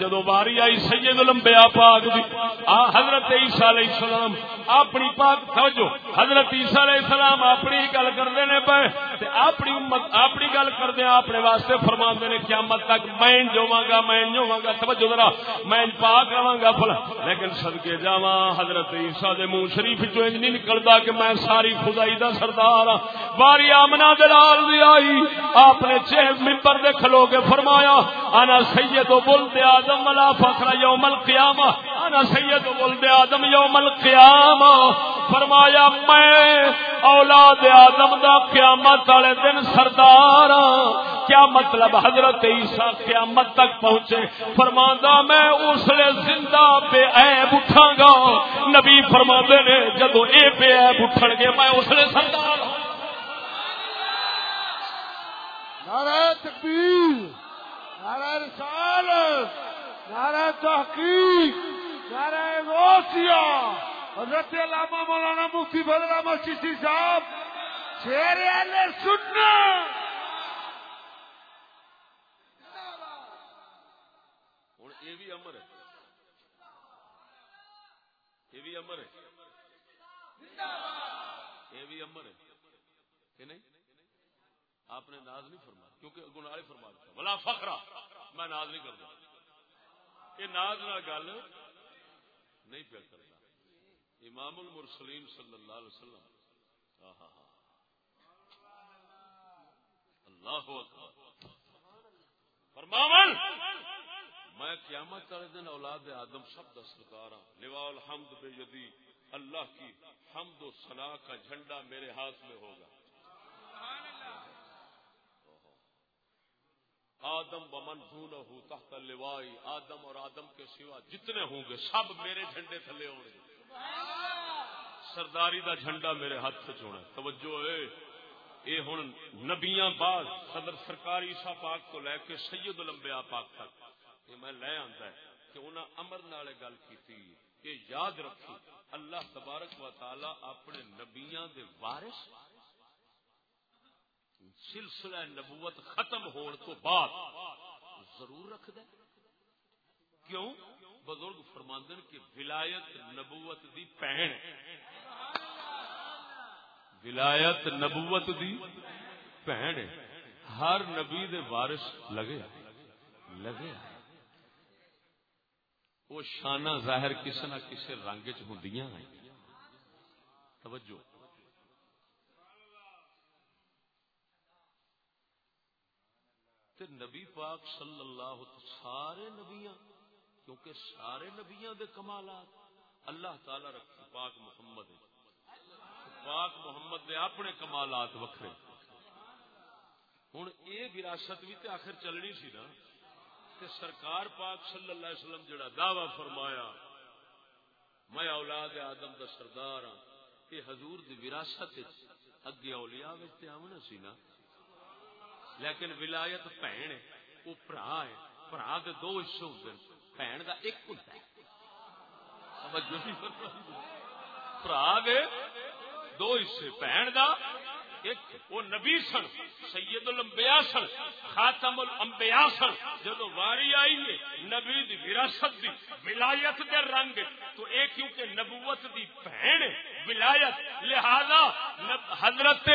S1: جدو باری آئی سید لمبیا پاک دی، آ، حضرت عیسیٰ علیہ السلام، اپنی پاک، توجہ، حضرت عیسیٰ علیہ السلام اپنی گل کرتے نے پے تے اپنی امت، اپنی گل کردے اپنے واسطے فرماندے نے قیامت تک میں جواں گا، میں جواں گا، توجہ ذرا، میں پاک رواں گا فلا لیکن صدقے جاواں، حضرت عیسیٰ دے منہ شریف چوں انج نہیں نکلدا کہ میں ساری خدائی دا سردار ہاں باری آمنا دلال دی آئی، آپ نے چھ ممبر دے کھلو کے فرمایا، انا سید و بلد آدم ولا فخر یوم القیامہ، انا سید و بلد آدم یوم القیامہ۔ فرمایا، میں اولاد آدم دا قیامت والے دن سردار ہاں۔ کیا مطلب حضرت عیسیٰ قیامت تک پہنچے؟ فرماندا میں اس لیے زندہ بے عیب اٹھاں گا۔ نبی فرماندے نے، جدو اے بے عیب اٹھن گے، میں اس لیے سردار ہوں
S3: نعرہ تکبیر، نعرہ رسالت۔ نعرہ تحقیق، نعرہ غوثیہ۔ حضرت علامہ مولانا مفتی بدر احمد چشتی صاحب، شیر اہل سننا
S1: ہوں یہ بھی امر ہے۔ یہ بھی امر ہے۔ یہ بھی امر ہے۔ کہ نہیں؟ آپ نے ناز نہیں فرمایا کیونکہ گناہ فرما دیتا بلا فخرا میں ناز نہیں کرتا۔ یہ ناز نہ گل نہیں پیا کرتا۔ امام المرسلین صلی اللہ علیہ وسلم۔ آہا۔ اللہ اکبر۔ فرماون! میں قیامت والے دن اولاد آدم سب دستکار ہوں لواء الحمد بے یدی۔ اللہ کی حمد و ثنا کا جھنڈا میرے ہاتھ میں ہوگا۔ آدم و من دونہ تحت لوائی آدم اور آدم کے سوا جتنے ہوں گے سب میرے جھنڈے تھلے ہوں گے۔ سرداری دا جھنڈا میرے ہاتھ سے چونا توجہ اے اے ہن نبیاں بعد صدر سرکار عیسیٰ پاک کو لے کے سید الانبیاء پاک تک۔ یہ میں لے آندا ہے کہ انہاں امر نال گل کیتی کہ یاد رکھی اللہ تبارک و تعالی اپنے نبیاں دے وارث سلسلہ نبوت ختم ہون تو بعد ضرور رکھ دے کیوں؟ بزرگ فرماندن کہ ولایت نبوت دی پہن۔ ولایت نبوت دی پہن۔ ہر نبی دے وارث لگے لگے وہ شانہ ظاہر کسی نہ کسی رنگ چ ہوں توجہ۔ تے نبی پاک صلی اللہ سارے نبیاں، کیونکہ سارے نبیاں دے کمالات، اللہ تعالی رکھ، پاک محمد ہے پاک محمد دے اپنے کمالات وکھرے۔ ہوں یہ وراثت بھی تے آخر چلنی سی نا کہ سرکار پاک صلی اللہ علیہ وسلم جڑا دعوی فرمایا، میں اولاد آدم دا سردار ہاں یہ حضور دی وراثت اگے اولیاء وچ تے آونا سی نا لیکن ولایت بھن ہے، وہ برا ہے۔ برا دے دو حصے ہوتے ہیں۔ بھن دا ایک ہوتا ہے۔ توجہ برا دے دو حصے بھن دا ایک وہ نبی سن، سید الانبیاء سن، خاتم الانبیاء سن۔ جدو واری آئی ہے نبی دی وراثت دی، ولایت دے رنگ، تو اے کیونکہ نبوت دی بہن ولایت، لہذا حضرت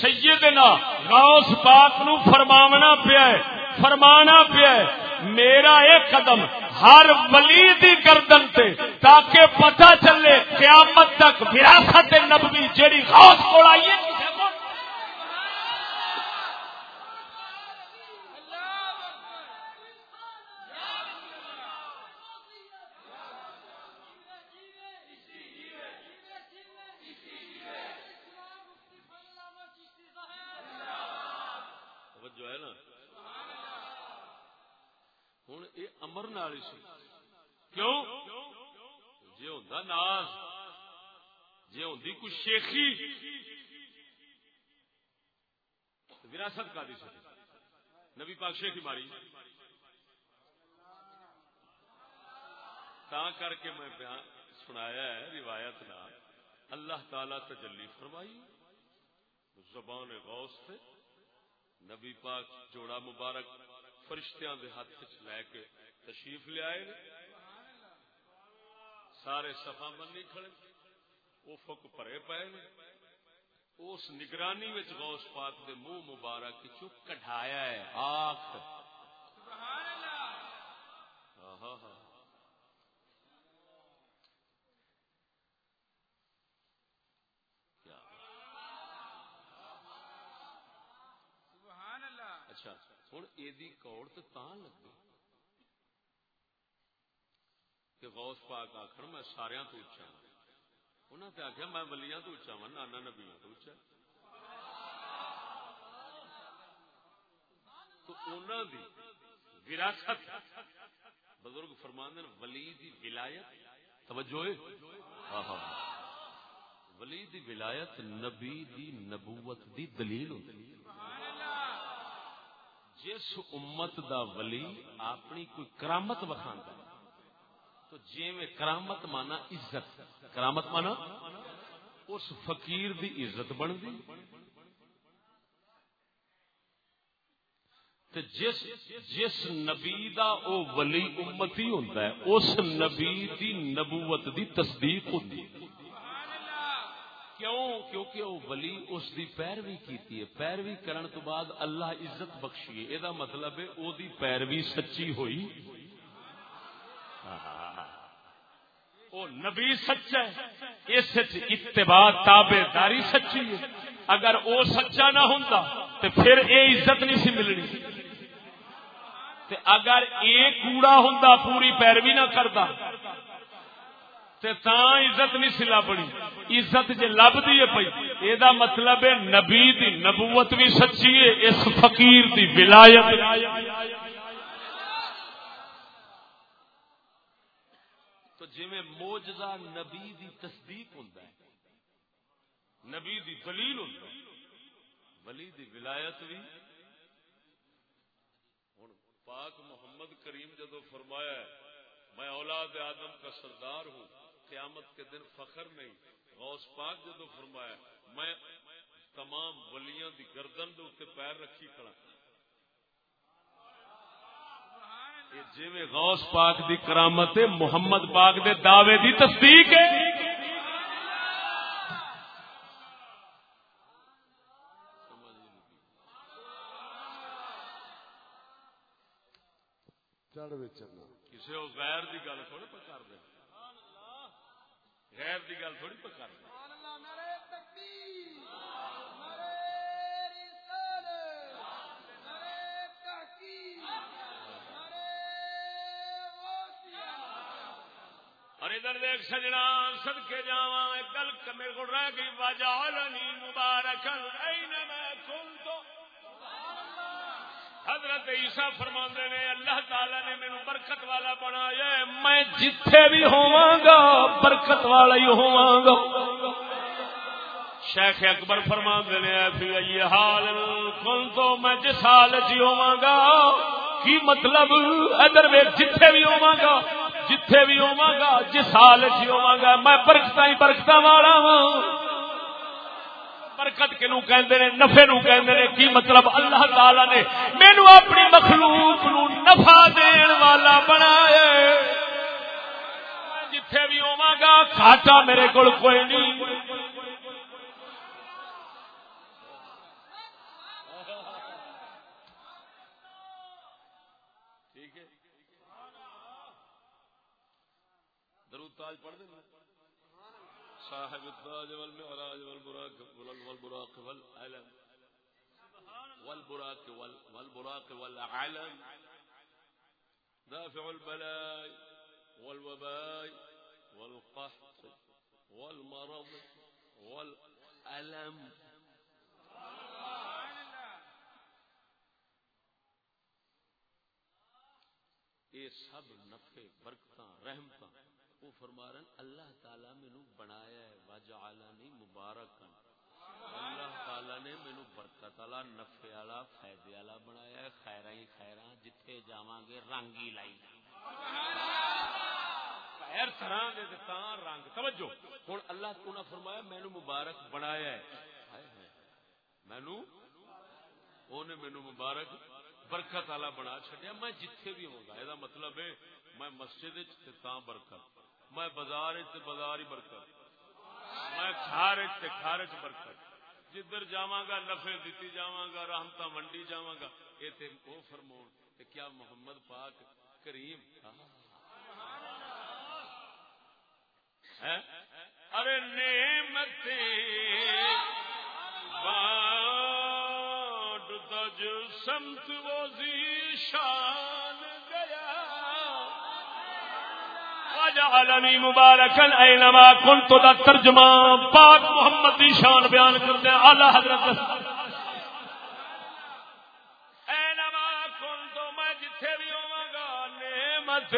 S1: سیدنا غوث پاک نو فرماونا پیا ہے، فرمانا پیا ہے، میرا ایک قدم ہر ولی دی گردن تے، تاکہ پتہ چلے قیامت تک وراثت نبوی جیڑی غوث کول آئی ہے کسے کول توجہ ہے نا ہوں یہ امر نال ہی سی کیوں جی ہوں ناز جی ہوں کوئی شیخی وراثت کا دی سکتی نبی پاک شیخی ماری تا کر کے میں بیان سنایا ہے روایت نہ اللہ تعالی تجلی فرمائی زبان غوث سے نبی پاک جوڑا مبارک فرشتیاں دے ہاتھ لے کے تشریف لے آئے نے؟ سارے صفا بندی کھڑے۔ وہ فک پرے پے نے۔ اس نگرانی وچ غوث پاک دے منہ مبارک چو کڈھایا ہے؟ آخ آہا ہا اچھا ہوں یہ کوڑ تو لگی کہ غوث پاک آخر میں سارا تو ہاں۔ اچا انہوں نے آخیا میں ولیاں تو اچا ہوں نانا نبیاں تو اچا تو انہوں دی وراثت، بزرگ فرماندن ولی دی ولایت، توجہ ہاں، ہاں۔ ولی دی ولایت نبی دی نبوت دی دلیل ہوتی جس امت دا ولی اپنی کوئی کرامت وکھاندا۔ تو جی میں کرامت مانا عزت، کرامت مانا اس فقیر دی عزت بنتی۔ تے جس جس نبی دا او ولی امتی ہوندا ہے، اس نبی دی نبوت دی تصدیق ہوندی ہے۔ کیوں؟ کیونکہ وہ ولی اس دی پیروی کیتی ہے۔ پیروی کرن تو بعد اللہ عزت بخشی ہے یہ مطلب ہے او دی پیروی سچی ہوئی۔ او نبی سچا ہے۔ اس اتباع تابع داری سچی ہے۔ اگر او سچا نہ ہوندا تے پھر اے عزت نہیں سی ملنی۔ تے اگر اے کوڑا ہوندا، پوری پیروی نہ کردا، تے تاں عزت نہیں سی لبنی۔ عزت جے لبدی ہے پئی، اے دا مطلب ہے نبی دی نبوت بھی سچی ہے، اس فقیر دی ولایت تو جویں موجزہ نبی دی تصدیق ہوندا ہے۔ نبی دی دلیل ہوندا ہے۔ ولی دی ولایت بھی ہن پاک محمد کریم جدو فرمایا ہے، میں اولاد آدم کا سردار ہوں، قیامت کے دن فخر نہیں غوث پاک جدو فرمایا میں تمام ولیاں دی گردن دے اوتے پیر رکھی کھڑا۔ یہ جویں غوث پاک دی کرامت ہے محمد پاک دے دعوے دی تصدیق ہے۔ کسی غیر دی گل تھوڑی پہ کر دے۔ غیر دی گل تھوڑی پہ کر دے
S2: سبحان اللہ نعرہ تکبیر نعرہ رسالت نعرہ تحقیق نعرہ غوثیہ
S1: اور ادھر دیکھ سجنا سدکے جا گل میرے کو رہ گئی وجالنی مبارک حضرت عیسیٰ فرماندے نے، اللہ تعالی نے میرے برکت والا بنایا میں جتھے بھی ہوواں گا، برکت والا ہی ہوواں گا۔ شیخ اکبر فرماندے نے پھر یہ حال کن تو میں جس حال جی ہوواں گا، کی مطلب؟ ادھر ویکھ، جتھے بھی ہوواں گا۔ جتھے بھی ہوواں گا، جس حال جی ہوواں گا، میں برکتاں ہی برکتاں والا ہوں برکت کے کہندے نے، نفع نو کہندے نے، کی مطلب اللہ تعالی نے مینوں اپنی مخلوق نو نفع دین والا بنایا ہے۔ جتھے بھی ہوواں گا گھاٹا میرے کول کوئی نہیں ٹھیک ہے درود تاج پڑھ دیں صاحب التاج والمعراج والبراق والبراق والعلم والبراق والبراق والعلم. دافع البلاء والوباء والقحط والمرض والألم. یہ سب نفع برکت رحمت وہ فرما رہے اللہ تعالی مینو بنایا ہے، وجعلنی مبارک اللہ تعالی نے مینو برکت والا، نفع والا، فائدے والا بنایا ہے خیراں ہی خیراں جتھے جاواں گے رنگ ہی لائی۔ ہر طرح دے تاں رنگ۔ توجہ، ہن اللہ کو نہ فرمایا مینو مبارک بنایا ہے۔ مینو اونے مینو مبارک، برکت والا بنا چڈیا میں جتھے بھی ہوں گا یہ مطلب ہے، میں مسجد وچ تے تاں برکت۔ میں بازار وچ بازار ہی برکت۔ میں کھار وچ تے برکت۔ جدھر جاواں گا نفع دتی جاواں گا، رحمتاں منڈی جاواں گا، اے او فرمون تے کیا محمد پاک کریم۔ ہاں۔ ارے نعمتیں۔ بانٹ تج سمت وہ شان۔ وجعلنی مبارکن اینما کنت دا ترجمہ پاک محمد دی شان بیان کرتے ہیں اعلی حضرت اینما کنت میں جتھے بھی ہوواں گا، نعمت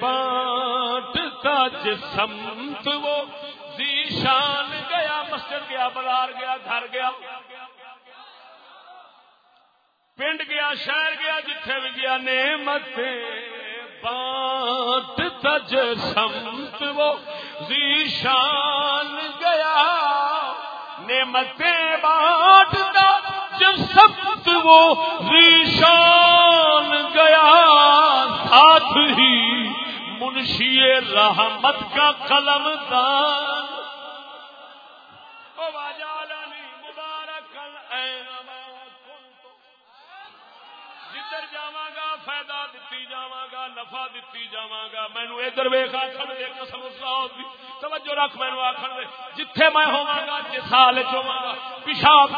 S1: بانٹ تج سمت وہ دی شان گیا، مسجد گیا، بازار گیا، گھر گیا۔ پنڈ گیا، شہر گیا، جتھے بھی گیا، نعمت بانٹ تج سمت وہ شان گیا۔ نعمت بانٹ تج وہ شان گیا۔ ساتھ ہی منشی رحمت کا قلم دان۔ ادھر جاواں گا، فائدہ دتی جاواں گا، نفع دتی جاواں گا۔ مینوں ادھر ویکھ، آکھن دے قسم اللہ دی۔ توجہ رکھ مینوں، آکھن دے۔ جتھے میں ہوواں گا، جس حال وچ ہوواں گا۔ پیشاب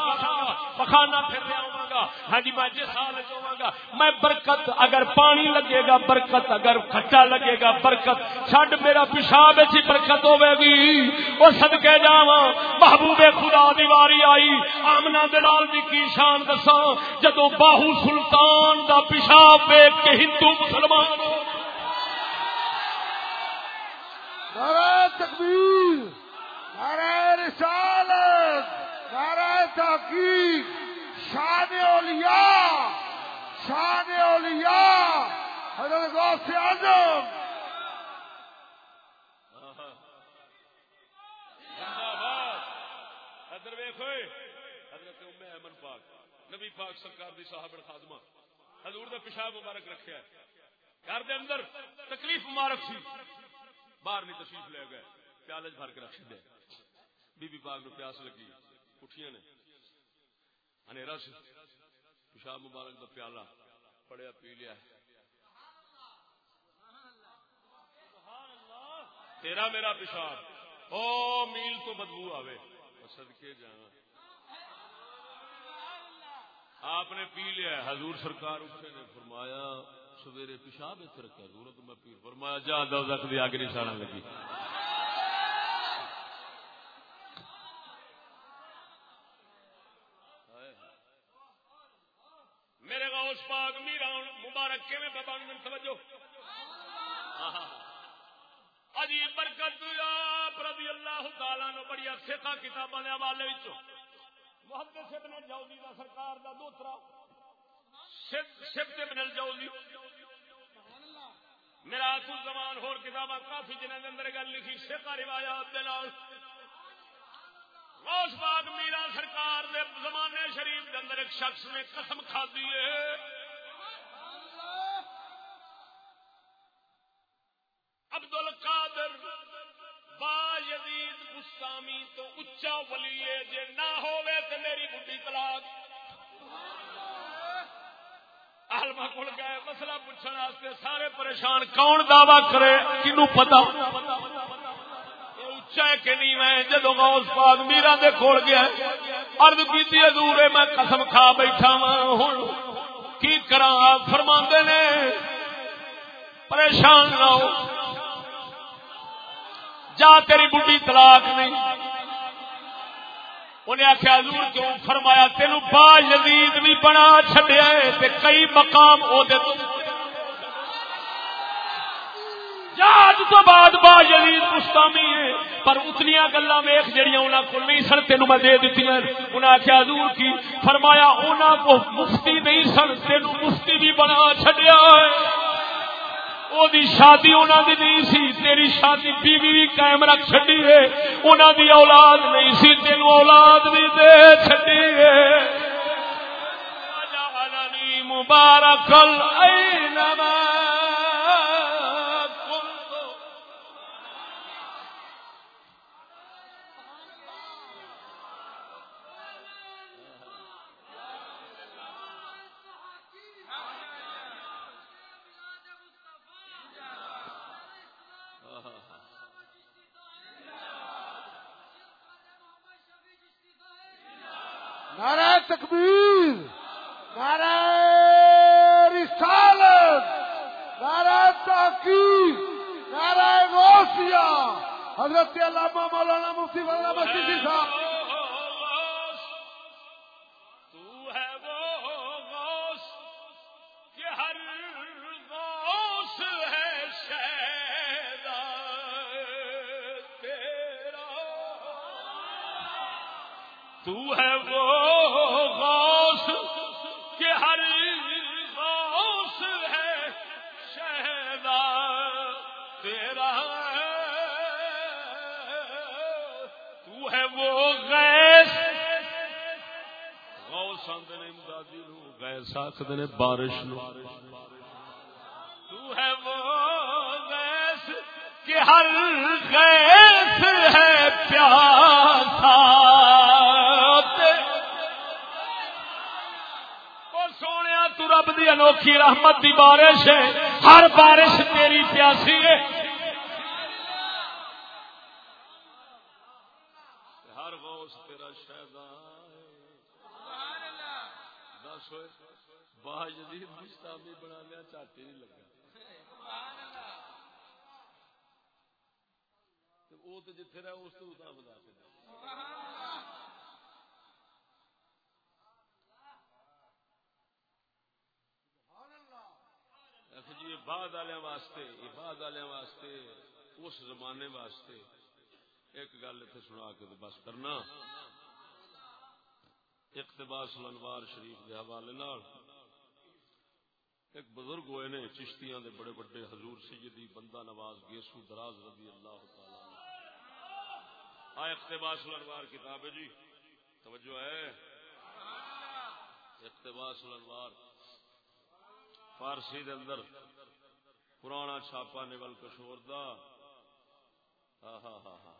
S1: پخانا پھر رہا گا ہاں جی میں جس حال وچ گا، میں برکت اگر پانی لگے گا، برکت اگر کھٹا لگے گا، برکت چھڈ میرا پیشاب ہی برکت ہوے گی۔ او صدکے جاواں، محبوب خدا دی واری آئی۔ آمنہ دلال دی کی شان دساں، جدوں باہو سلطان دا پیشاب ویکھ کے ہندو مسلمان ہو۔ گئے۔
S3: نعرہ تکبیر، نعرہ رسالت، نعرہ تحقیق۔ شان اولیاء شان اولیاء، حضرت غوث اعظم۔
S1: ادھر ویکھو، حضرت ام ایمن پاک، نبی پاک سرکار دی صاحب خادمہ، حضور دا پیشاب مبارک رکھیا ہے۔ گھر دے اندر تکلیف مبارک سی، باہر نہیں تشریف لے گئے پیالے بھر کے رکھ دے۔ بی بی پاک نو پیاس لگی، اٹھیاں نے۔ انیرا سی۔ پیشاب مبارک دا پیالہ پڑیا پی لیا۔ تیرا میرا پیشاب۔ او میل تو بدبو آوے۔ صدقے جانا۔ آپ نے پی لیا حضور سرکار اٹھے نے فرمایا،
S5: سویرے پیشاب اتنے رکھا ضرورت میں پیر فرمایا، جا دو زخ دی اگ نہیں ساڑا لگی
S1: میرے غوث پاک میرا مبارک کے بابا من توجہ عجیب برکت آپ رضی اللہ تعالیٰ نو بڑی فقہ کتاباں دے حوالے وچوں۔ محدث ابن الجوزی دا سرکار دا دوترا۔ سبت ابن الجوزی۔ میرا تو زمان ہور کتاباں کافی جنہاں دے اندر گل لکھی، فقہ روایات دے نال۔ غوث پاک میرا سرکار دے زمانے شریف دے اندر ایک شخص نے قسم کھا دی ہے عبد القادر با یزید گستامی تو اچا ولی ہے، جے نہ ہوے تے میری بڈھی طلاق۔ عالما کول گئے، مسئلہ پوچھنے واسطے سارے پریشان، کون دعوی کرے؟ کینو پتہ؟ اچا ہے کہ نہیں؟ میں جدو غوث پاک میرا دے کھول گیا، عرض کیتی، حضور میں قسم کھا بیٹھا وا ہن۔ کی کراں؟ فرماندے نے، پریشان نہ ہو۔ جا تیری بڈھی طلاق نہیں۔ انہیں آخیا حضور کیوں فرمایا، تینو با یزید بھی بنا چھڈیا ہے تے کئی مقام او دے تو۔ جاج تو بعد با یزید مستامی ہے، پر اتنی گلا ویخ جہاں انہوں کو نہیں سن تین میں دے دیتی انہیں آخیا دور کی فرمایا انہوں کو مفتی نہیں سن تین مفتی بھی بنا چڈیا شادی انہوں دی نہیں سی، تیری شادی بیوی بھی قائم رکھ چڈی ہے۔ انہوں دی اولاد نہیں سی تین اولاد بھی دے چڈی ہے۔ مبارک الینما ہے وہ غیث۔ غوث آندے نے امدادی نو غیث آکھدے نے بارش نو۔ تو ہے وہ کہ ہر ہے پیاسا۔ سونے تو رب دی انوکھی رحمت دی بارش ہے۔ ہر بارش تیری پیاسی ہے ہر غوث تیرا شہدا دس ہوئے باہ جدید مستامی بنا لیا چاٹی نہیں لگا وہ تو جتھے رہے اس تو اتنا بتا کے جی یہ بعد والے واسطے، یہ بعد والے واسطے، اس زمانے واسطے ایک گل اتنے سنا کے تو بس کرنا۔ اقتباس الانوار شریف کے حوالے نال ایک بزرگ ہوئے نے، چشتیاں دے بڑے بڑے حضور سیدی بندہ نواز گیسو دراز رضی اللہ تعالی آ اقتباس الانوار کتاب ہے جی۔ توجہ ہے۔ اقتباس الانوار۔ فارسی دے اندر پرانا چھاپا نگل کشور دا۔ ہاں ہاں ہاں ہاں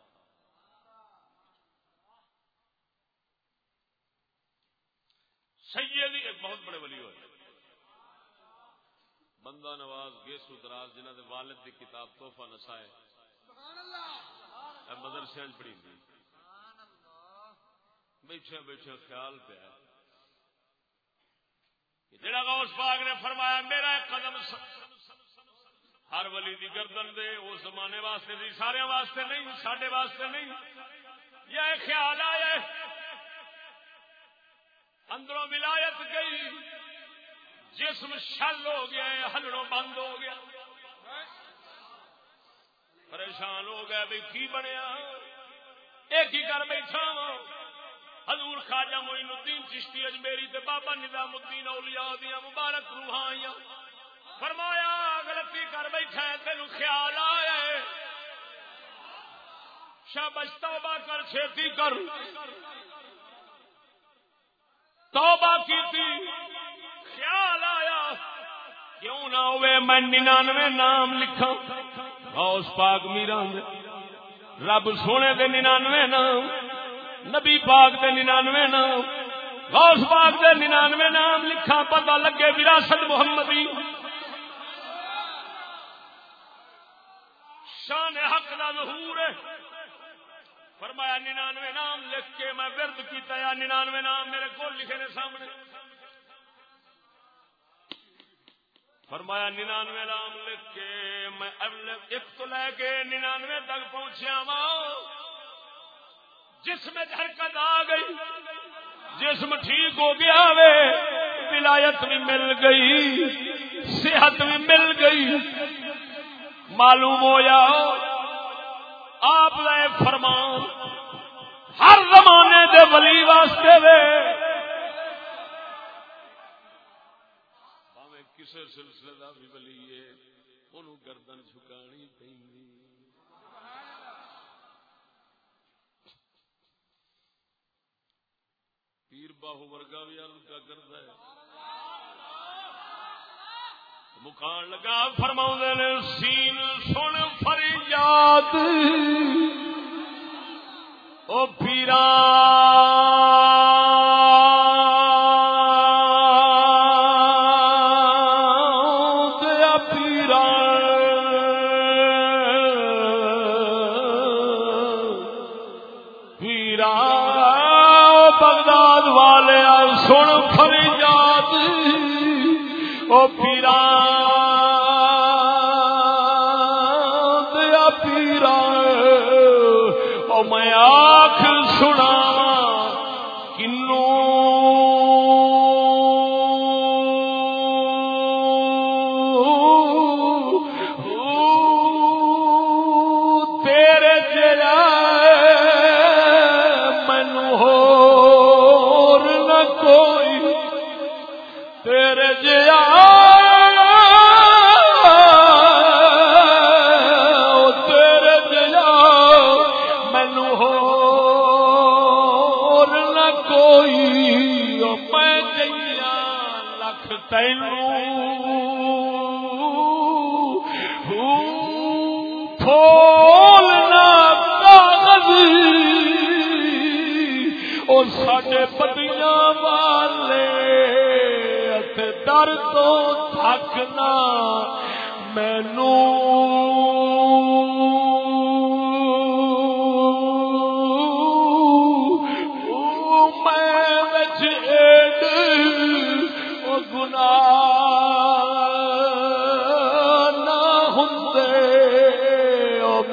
S1: سیدی ایک بہت بڑے ولی ہوئے۔ بندہ نواز، گیسو دراز جنہ دے والد دی کتاب توحفہ نسائے۔ مدرسے پڑھی گئی بیٹھے بیٹھے خیال پہ کہ جڑا غوث پاک نے فرمایا، میرا ایک قدم ہر ولی دی گردن دے اس زمانے واسطے دی سارے واسطے نہیں، ساڈے واسطے نہیں۔ یہ خیال آیا اندروں ولایت گئی، جسم شل ہو گیا ہے، ہلڑوں بند ہو گیا۔ پریشان ہو گیا بھائی کی بنیا؟ ایک ہی کر بیٹھا۔ حضور خواجہ معین الدین چشتی اجمیری تے بابا نظام الدین اولیاء دیا مبارک روحاں فرمایا غلطی کر بیٹھا ہے، تینوں خیال آیا شابش توبہ کر چھیتی کر۔ توبہ کی تھی خیال آیا۔ کیوں نہ ہوئے، میں ننانوے نام لکھا غوث پاک میرا رب سونے دے ننانوے نام نبی پاک دے ننانوے نام غوث پاک دے ننانوے نام لکھا پتہ لگے وراثت محمدی۔ شان حق دا ظہور ہے۔ فرمایا ننانوے نام لکھ کے میں ورد کیتا یا ننانوے نام میرے کو لکھے نے سامنے۔ فرمایا ننانوے نام لکھ کے میں ایک تو لے کے ننانوے تک پہنچیا وا جسم حرکت آ گئی۔ جسم ٹھیک ہو گیا وے۔ ولایت بھی مل گئی۔ صحت بھی مل گئی۔ معلوم ہو جاؤ آپ کا ایک فرمان۔ ہر زمانے دے ولی واسطے وے سلسلے دا بھی ولی ہے انہوں گردن جھکانی پہنی۔ پیر باہو ورگا بھی عرض کا کرتا ہے۔ مکان لگا فرما نے، سین سن فریاد۔ او پیرا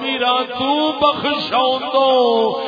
S1: میرا تو بخشاؤں تو